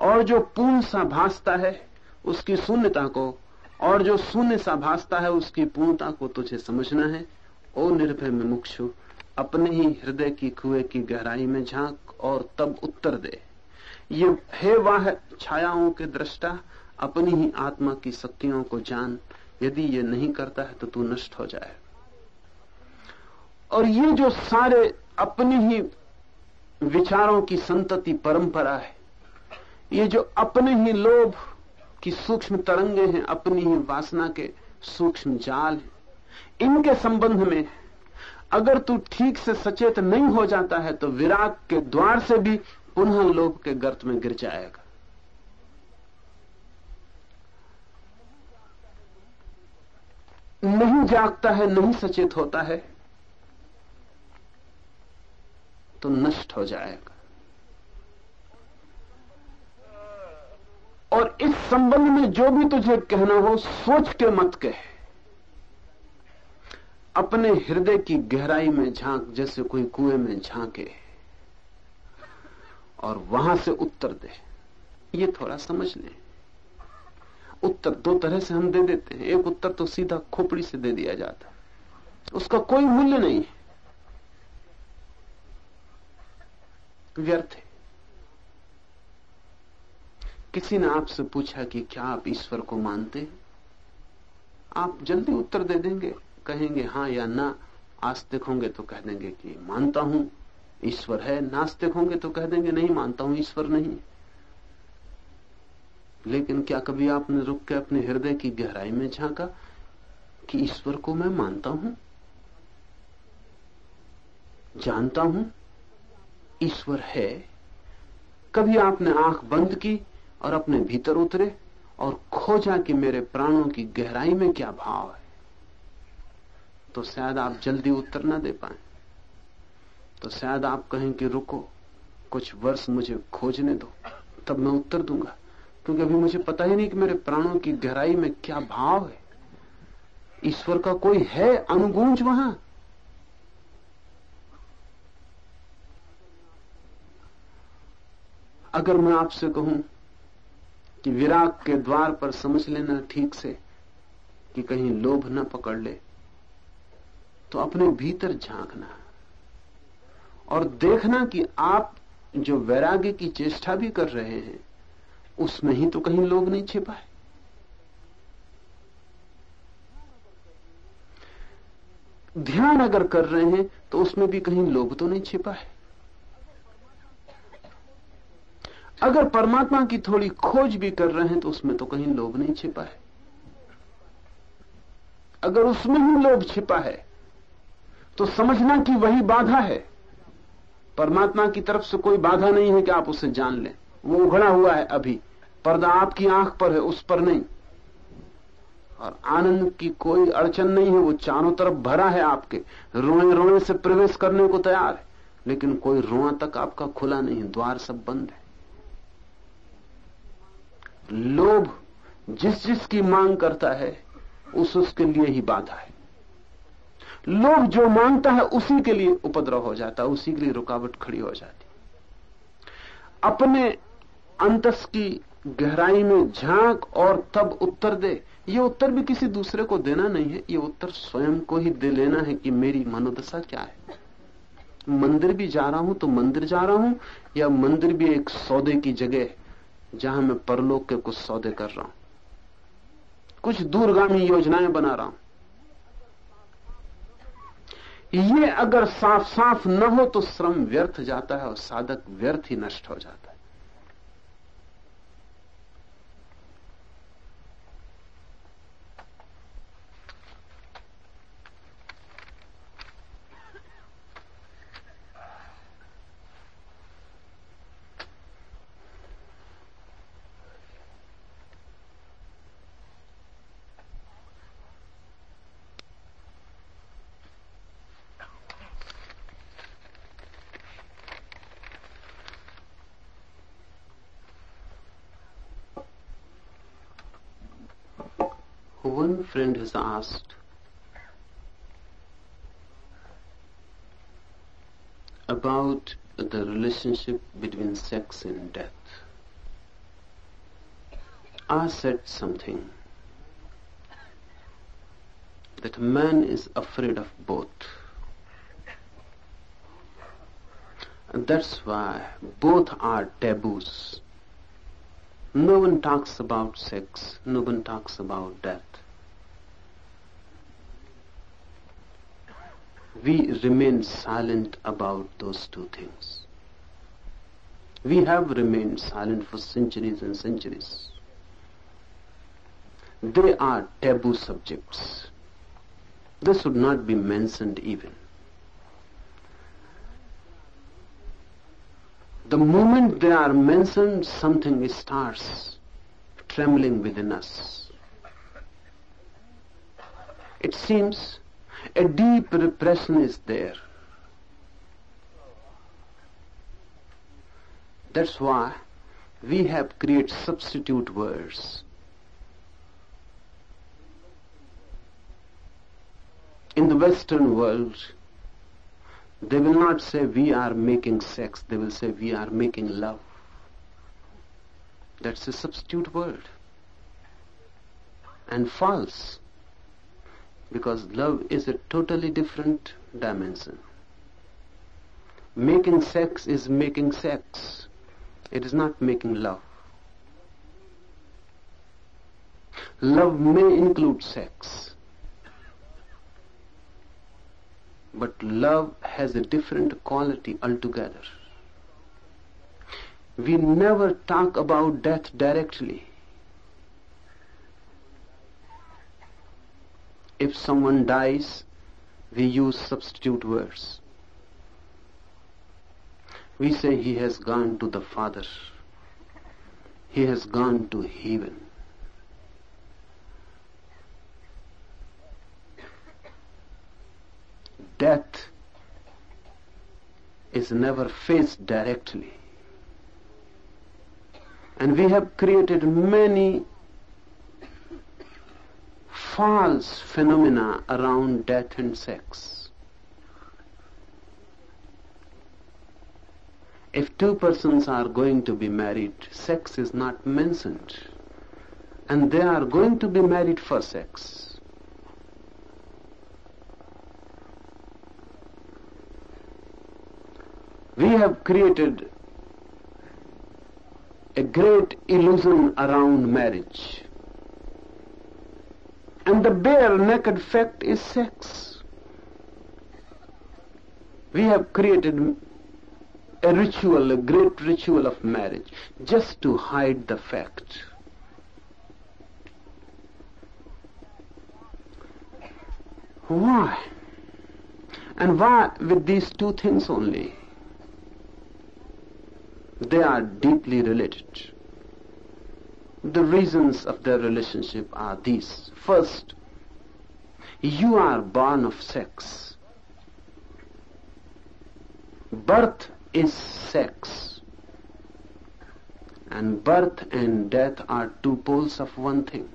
और जो पूर्ण सा भासता है, उसकी शून्यता को, और जो शून्य सा भासता है, उसकी पूर्णता को तुझे समझना है ओ निर्भय में मुक्षु अपने ही हृदय की कुएँ की गहराई में झाँक और तब उत्तर दे। ये है वाह छायाओं के दृष्टा, अपनी ही आत्मा की शक्तियों को जान, यदि ये नहीं करता है तो तू नष्ट हो जाए। और ये जो सारे अपनी ही विचारों की संतति परंपरा है, ये जो अपने ही लोभ की सूक्ष्म तरंगे हैं, अपनी ही वासना के सूक्ष्म जाल हैं इनके संबंध में अगर तू ठीक से सचेत नहीं हो जाता है तो विराग के द्वार से भी पुनः लोभ के गर्त में गिर जाएगा। नहीं जागता है, नहीं सचेत होता है तो नष्ट हो जाएगा। और इस संबंध में जो भी तुझे कहना हो, सोच के मत कहे। अपने हृदय की गहराई में झाँक, जैसे कोई कुएँ में झांके। और वहाँ से उत्तर दे। ये थोड़ा समझ लें। उत्तर दो तरह से हम दे देते हैं। एक उत्तर तो सीधा खोपड़ी से दे दिया जाता। उसका कोई मूल्य नहीं है। व्यर्थ है। किसी ने आपसे पूछा कि क्या आप ईश्वर को मानते हैं? आप जल्दी उत्तर दे देंगे। कहेंगे, हाँ या ना, आस्तिक होंगे तो कह देंगे कि मानता हूँ, ईश्वर है, नास्तिक होंगे तो कह देंगे, नहीं मानता हूँ, ईश्वर नहीं। लेकिन क्या कभी आपने रुक के अपने हृदय की गहराई में झांका कि ईश्वर को मैं मानता हूँ? जानता हूँ, ईश्वर है। कभी आपने आँख बंद की और अपने भीतर उतरे और खोजा कि मेरे प्राणों की गहराई में क्या भाव है? तो शायद आप जल्दी उत्तर ना दे पाए। तो शायद आप कहें कि रुको, कुछ वर्ष मुझे खोजने दो, तब मैं उत्तर दूँगा। क्योंकि अभी मुझे पता ही नहीं कि मेरे प्राणों की गहराई में क्या भाव है। ईश्वर का कोई है अनुगूंज वहाँ? अगर मैं आपसे कहूँ कि विराग के द्वार पर समझ लेना ठीक से कि कहीं लोभ न पकड़ ले तो अपने भीतर झांकना। और देखना कि आप जो वैराग्य की चेष्टा भी कर रहे हैं, उसमें ही तो कहीं लोग नहीं छिपाए। ध्यान अगर कर रहे हैं तो उसमें भी कहीं लोग तो नहीं छिपा है अगर परमात्मा की थोड़ी खोज भी कर रहे हैं तो उसमें तो कहीं लोभ नहीं छिपा है अगर उसमें ही लोभ छिपा है तो समझना कि वही बाधा है। परमात्मा की तरफ़ से कोई बाधा नहीं है कि आप उसे जान लें। वो उघड़ा हुआ है अभी। पर्दा आपकी आँख पर है, उस पर नहीं। और आनंद की कोई अड़चन नहीं है, वो चारों तरफ़ भरा है आपके। रोए रोए से प्रवेश करने को तैयार है। लेकिन कोई रोआ तक आपका खुला नहीं द्वार सब बंद है। लोभ जिस जिस की मांग करता है, उस उसके लिए ही बाधा है। लोभ जो माँगता है उसी के लिए उपद्रव हो जाता है, उसी के लिए रुकावट खड़ी हो जाती अपने अंतस की गहराई में झाँक और तब उत्तर दे। ये उत्तर भी किसी दूसरे को देना नहीं है, ये उत्तर स्वयं को ही दे लेना है कि मेरी मनोदशा क्या है। मंदिर भी जा रहा हूँ तो मंदिर जा रहा हूँ, या मंदिर भी एक सौदे की जगह है, जहाँ मैं परलोक के कुछ सौदे कर रहा हूँ। कुछ दूरगामी योजनाएँ बना रहा हूँ। ये अगर साफ़ साफ़ न हो तो श्रम व्यर्थ जाता है और साधक व्यर्थ ही नष्ट हो जाता है। Asked about the relationship between sex and death. I said something that man is afraid of both. And that's why both are taboos. No one talks about sex, no one talks about death. We remain silent about those two things. We have remained silent for centuries and centuries. They are taboo subjects. They should not be mentioned even. The moment they are mentioned, something starts trembling within us. It seems a deep repression is there. That's why we have created substitute words. In the Western world, they will not say we are making sex, they will say we are making love. That's a substitute word. And false because love is a totally different dimension. Making sex is making sex. It is not making love. Love may include sex. But love has a different quality altogether. We never talk about death directly. If someone dies, we use substitute words. We say he has gone to the Father. He has gone to heaven. Death is never faced directly. And we have created many false phenomena around death and sex. If two persons are going to be married, sex is not mentioned. And they are going to be married for sex. We have created a great illusion around marriage. And the bare naked fact is sex. We have created a ritual, a great ritual of marriage, just to hide the fact. Why? And why with these two things only? They are deeply related. The reasons of their relationship are these. First, you are born of sex. Birth is sex. And birth and death are two poles of one thing.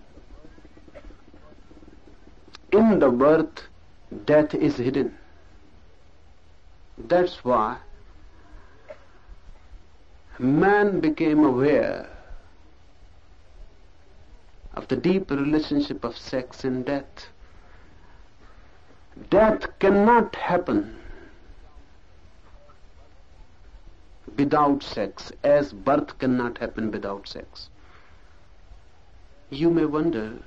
In the birth, death is hidden. That's why man became aware of the deep relationship of sex and death. Death cannot happen without sex, as birth cannot happen without sex. You may wonder,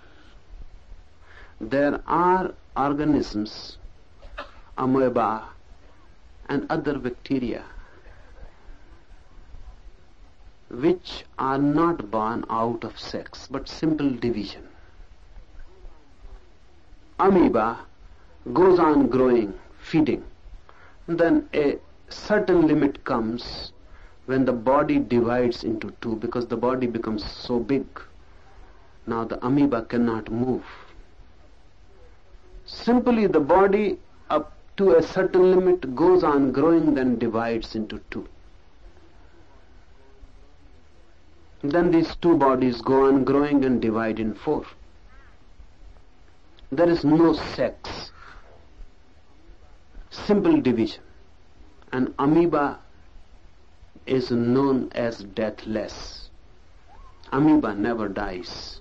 there are organisms, amoeba, and other bacteria which are not born out of sex but simple division. Amoeba goes on growing, feeding. Then a certain limit comes when the body divides into two because the body becomes so big. Now the amoeba cannot move. Simply the body up to a certain limit goes on growing then divides into two. Then these two bodies go on growing and divide in four. There is no sex. Simple division. And amoeba is known as deathless. Amoeba never dies.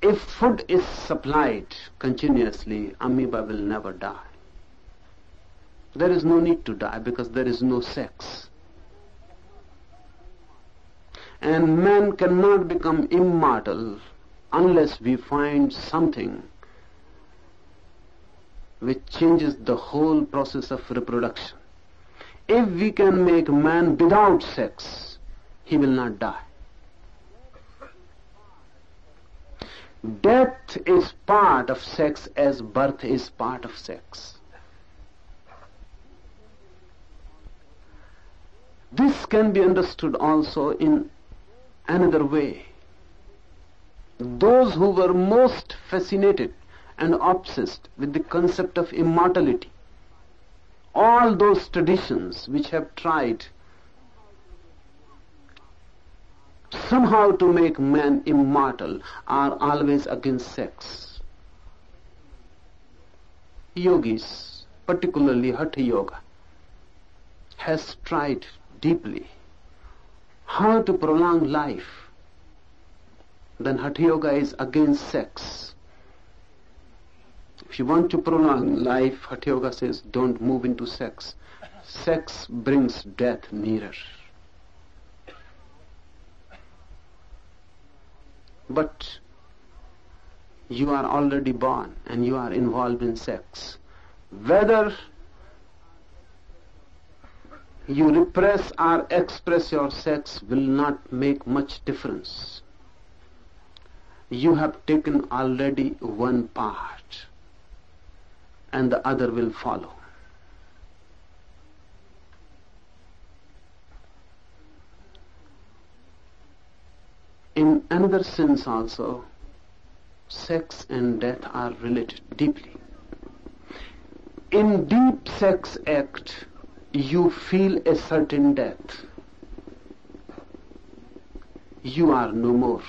If food is supplied continuously, amoeba will never die. There is no need to die because there is no sex. And man cannot become immortal unless we find something which changes the whole process of reproduction. If we can make man without sex, he will not die. Death is part of sex as birth is part of sex. This can be understood also in another way. Those who were most fascinated and obsessed with the concept of immortality, all those traditions which have tried somehow to make man immortal are always against sex. Yogis, particularly Hatha Yoga, has tried deeply how to prolong life, then Hatha Yoga is against sex. If you want to prolong life, Hatha Yoga says don't move into sex. Sex brings death nearer. But you are already born and you are involved in sex. Whether you repress or express your sex will not make much difference. You have taken already one part and the other will follow. In another sense also, sex and death are related deeply. In deep sex act, you feel a certain death. You are no more.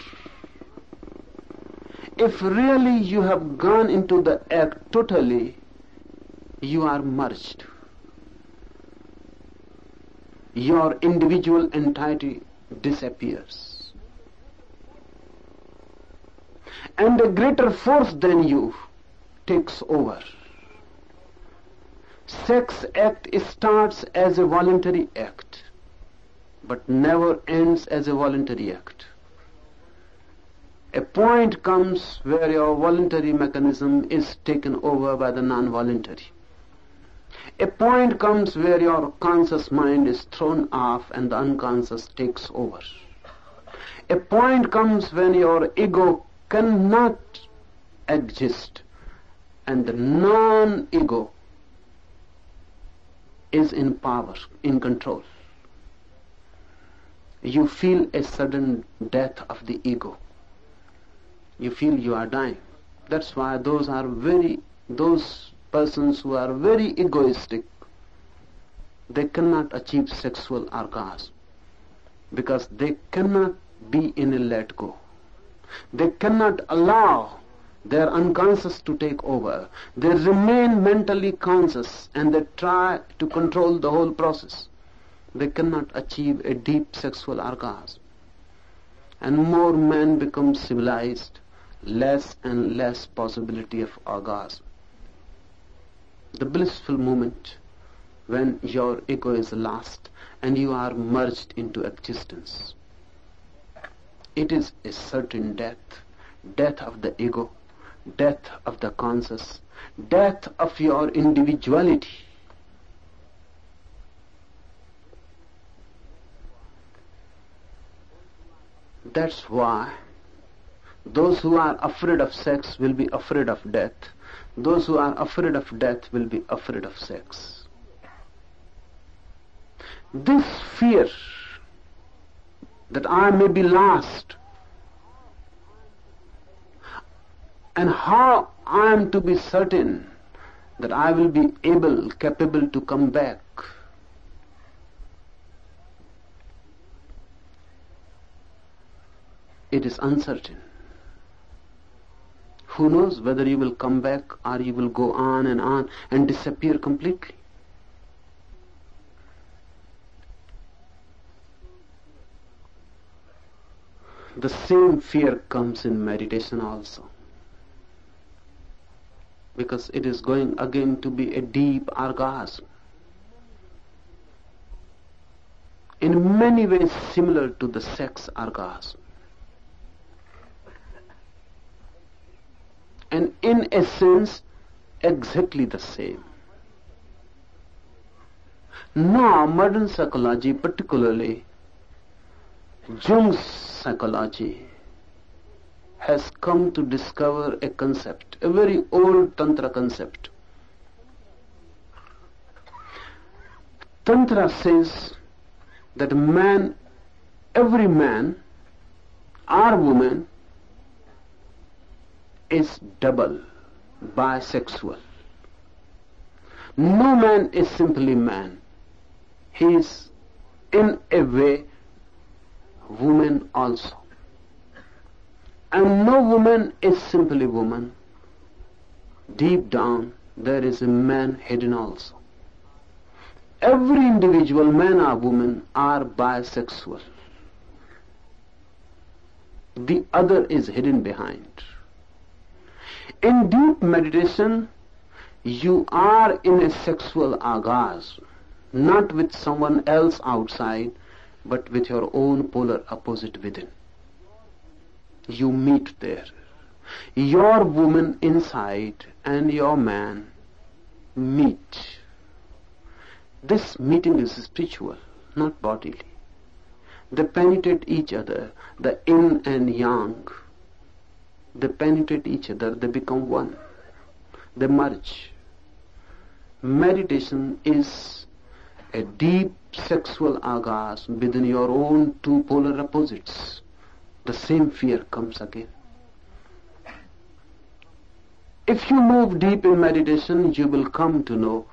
If really you have gone into the act totally, you are merged. Your individual entity disappears. And a greater force than you takes over sex act starts as a voluntary act but never ends as a voluntary act. A point comes where your voluntary mechanism is taken over by the non-voluntary. A point comes where your conscious mind is thrown off and the unconscious takes over. A point comes when your ego cannot exist and the non-ego is in power, in control. You feel a sudden death of the ego. You feel you are dying. That's why those are very, those persons who are very egoistic, they cannot achieve sexual orgasm because they cannot be in a let go. They cannot allow their unconscious to take over. They remain mentally conscious and they try to control the whole process. They cannot achieve a deep sexual orgasm. And more men become civilized, less and less possibility of orgasm. The blissful moment when your ego is lost and you are merged into existence. It is a certain death, death of the ego, death of the conscious, death of your individuality. That's why those who are afraid of sex will be afraid of death. Those who are afraid of death will be afraid of sex. This fear that I may be lost and how I am to be certain that I will be able, capable to come back. It is uncertain. Who knows whether you will come back or you will go on and on and disappear completely. The same fear comes in meditation also because it is going again to be a deep orgasm. In many ways similar to the sex orgasm. And in a sense, exactly the same. Now, modern psychology, particularly Jung's psychology, has come to discover a concept, a very old Tantra concept. Tantra says that man, every man or woman is double, bisexual. No man is simply man. He is in a way woman also. And no woman is simply woman. Deep down, there is a man hidden also. Every individual, man or woman, are bisexual. The other is hidden behind. In deep meditation, you are in a sexual orgasm, not with someone else outside, but with your own polar opposite within you meet there. Your woman inside and your man meet. This meeting is spiritual, not bodily. They penetrate each other, the yin and yang. They penetrate each other, they become one. They merge. Meditation is a deep sexual orgasm within your own two polar opposites the same fear comes again. If you move deep in meditation, you will come to know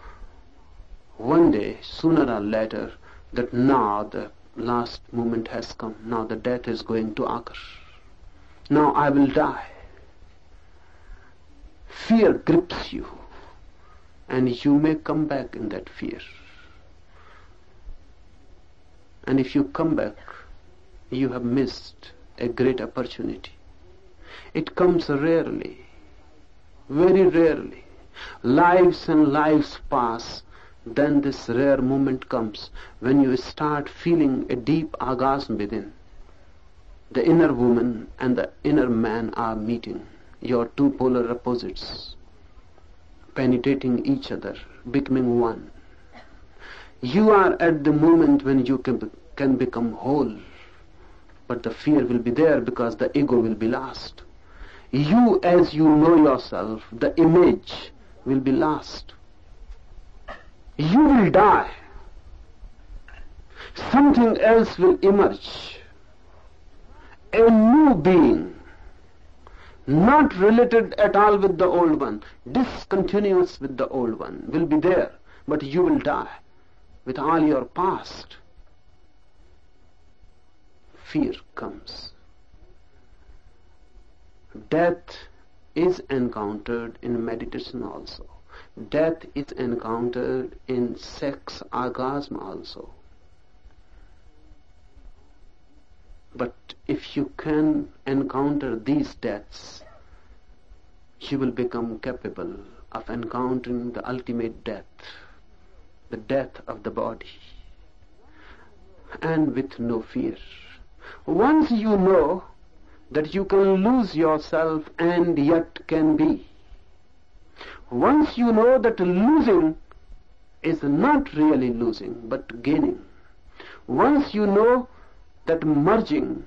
one day, sooner or later, that now the last moment has come. Now the death is going to occur. Now I will die. Fear grips you, and you may come back in that fear. And if you come back, you have missed a great opportunity. It comes rarely, very rarely. Lives and lives pass, then this rare moment comes when you start feeling a deep orgasm within. The inner woman and the inner man are meeting, your two polar opposites, penetrating each other, becoming one. You are at the moment when you can, can become whole but the fear will be there because the ego will be lost. You, as you know yourself, the image will be lost. You will die. Something else will emerge. A new being, not related at all with the old one, discontinuous with the old one, will be there, but you will die with all your past. Fear comes. Death is encountered in meditation also. Death is encountered in sex orgasm also. But if you can encounter these deaths, you will become capable of encountering the ultimate death, the death of the body, and with no fear. Once you know that you can lose yourself and yet can be. Once you know that losing is not really losing but gaining. Once you know that merging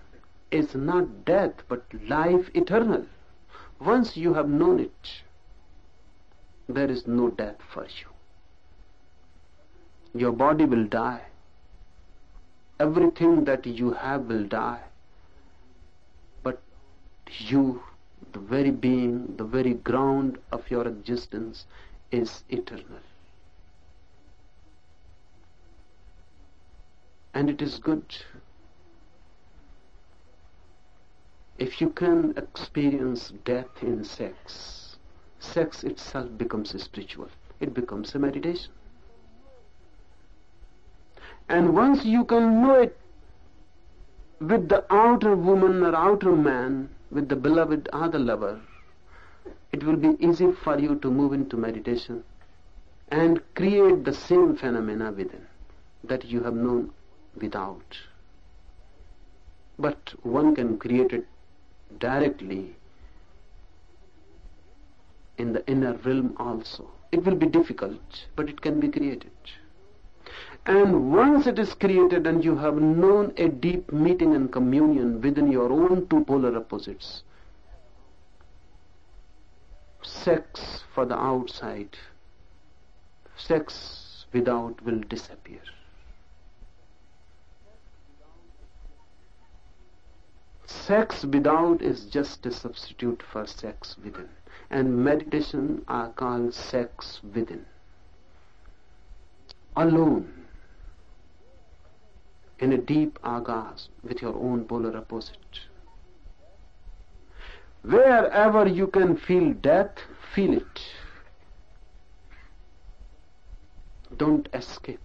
is not death but life eternal. Once you have known it, there is no death for you. Your body will die. Everything that you have will die But you, the very being, the very ground of your existence is eternal. And it is good if you can experience death in sex, sex itself becomes spiritual. It becomes a meditation. And once you can know it with the outer woman or outer man, with the beloved other lover, it will be easy for you to move into meditation and create the same phenomena within that you have known without. But one can create it directly in the inner realm also. It will be difficult, but it can be created. And once it is created and you have known a deep meeting and communion within your own two polar opposites, sex for the outside, sex without will disappear. Sex without is just a substitute for sex within. And meditation are called sex within. Alone in a deep orgasm with your own polar opposite. Wherever you can feel death, feel it. Don't escape.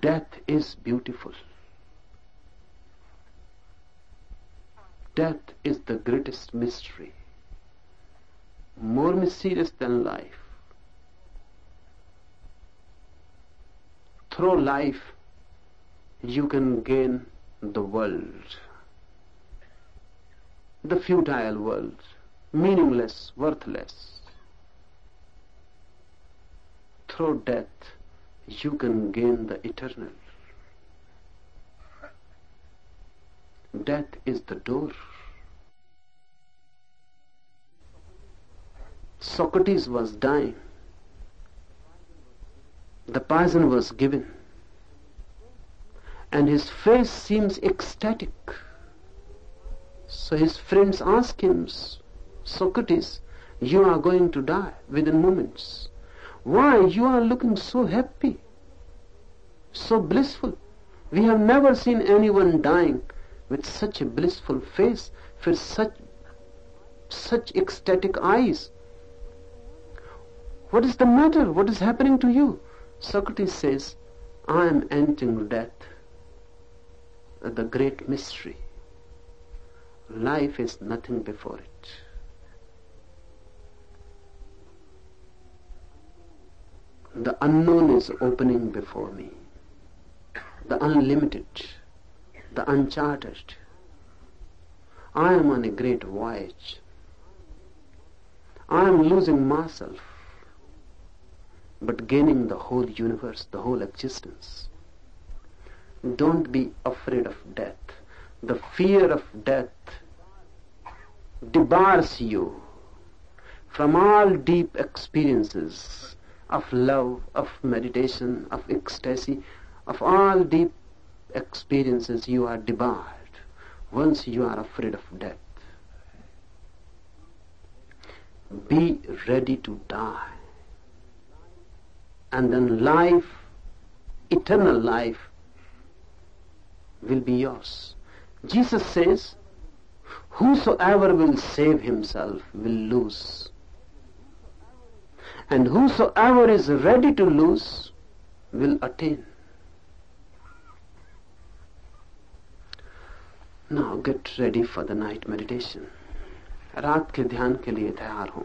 Death is beautiful. Death is the greatest mystery, more mysterious than life. Through life, you can gain the world. The futile world, meaningless, worthless. Through death, you can gain the eternal. Death is the door. Socrates was dying. The poison was given and his face seems ecstatic. So his friends ask him, Socrates, you are going to die within moments. Why you are looking so happy, so blissful? We have never seen anyone dying with such a blissful face, with such such ecstatic eyes. What is the matter? What is happening to you? Socrates says, I am entering death the great mystery. Life is nothing before it. The unknown is opening before me. The unlimited, the uncharted. I am on a great voyage. I am losing myself, but gaining the whole universe, the whole existence. Don't be afraid of death. The fear of death debars you from all deep experiences of love, of meditation, of ecstasy, of all deep experiences you are debarred once you are afraid of death. Be ready to die. And then life, eternal life, will be yours. Jesus says, Whosoever will save himself will lose. And whosoever is ready to lose will attain. Now get ready for the night meditation. रात के ध्यान के लिए तैयार हूं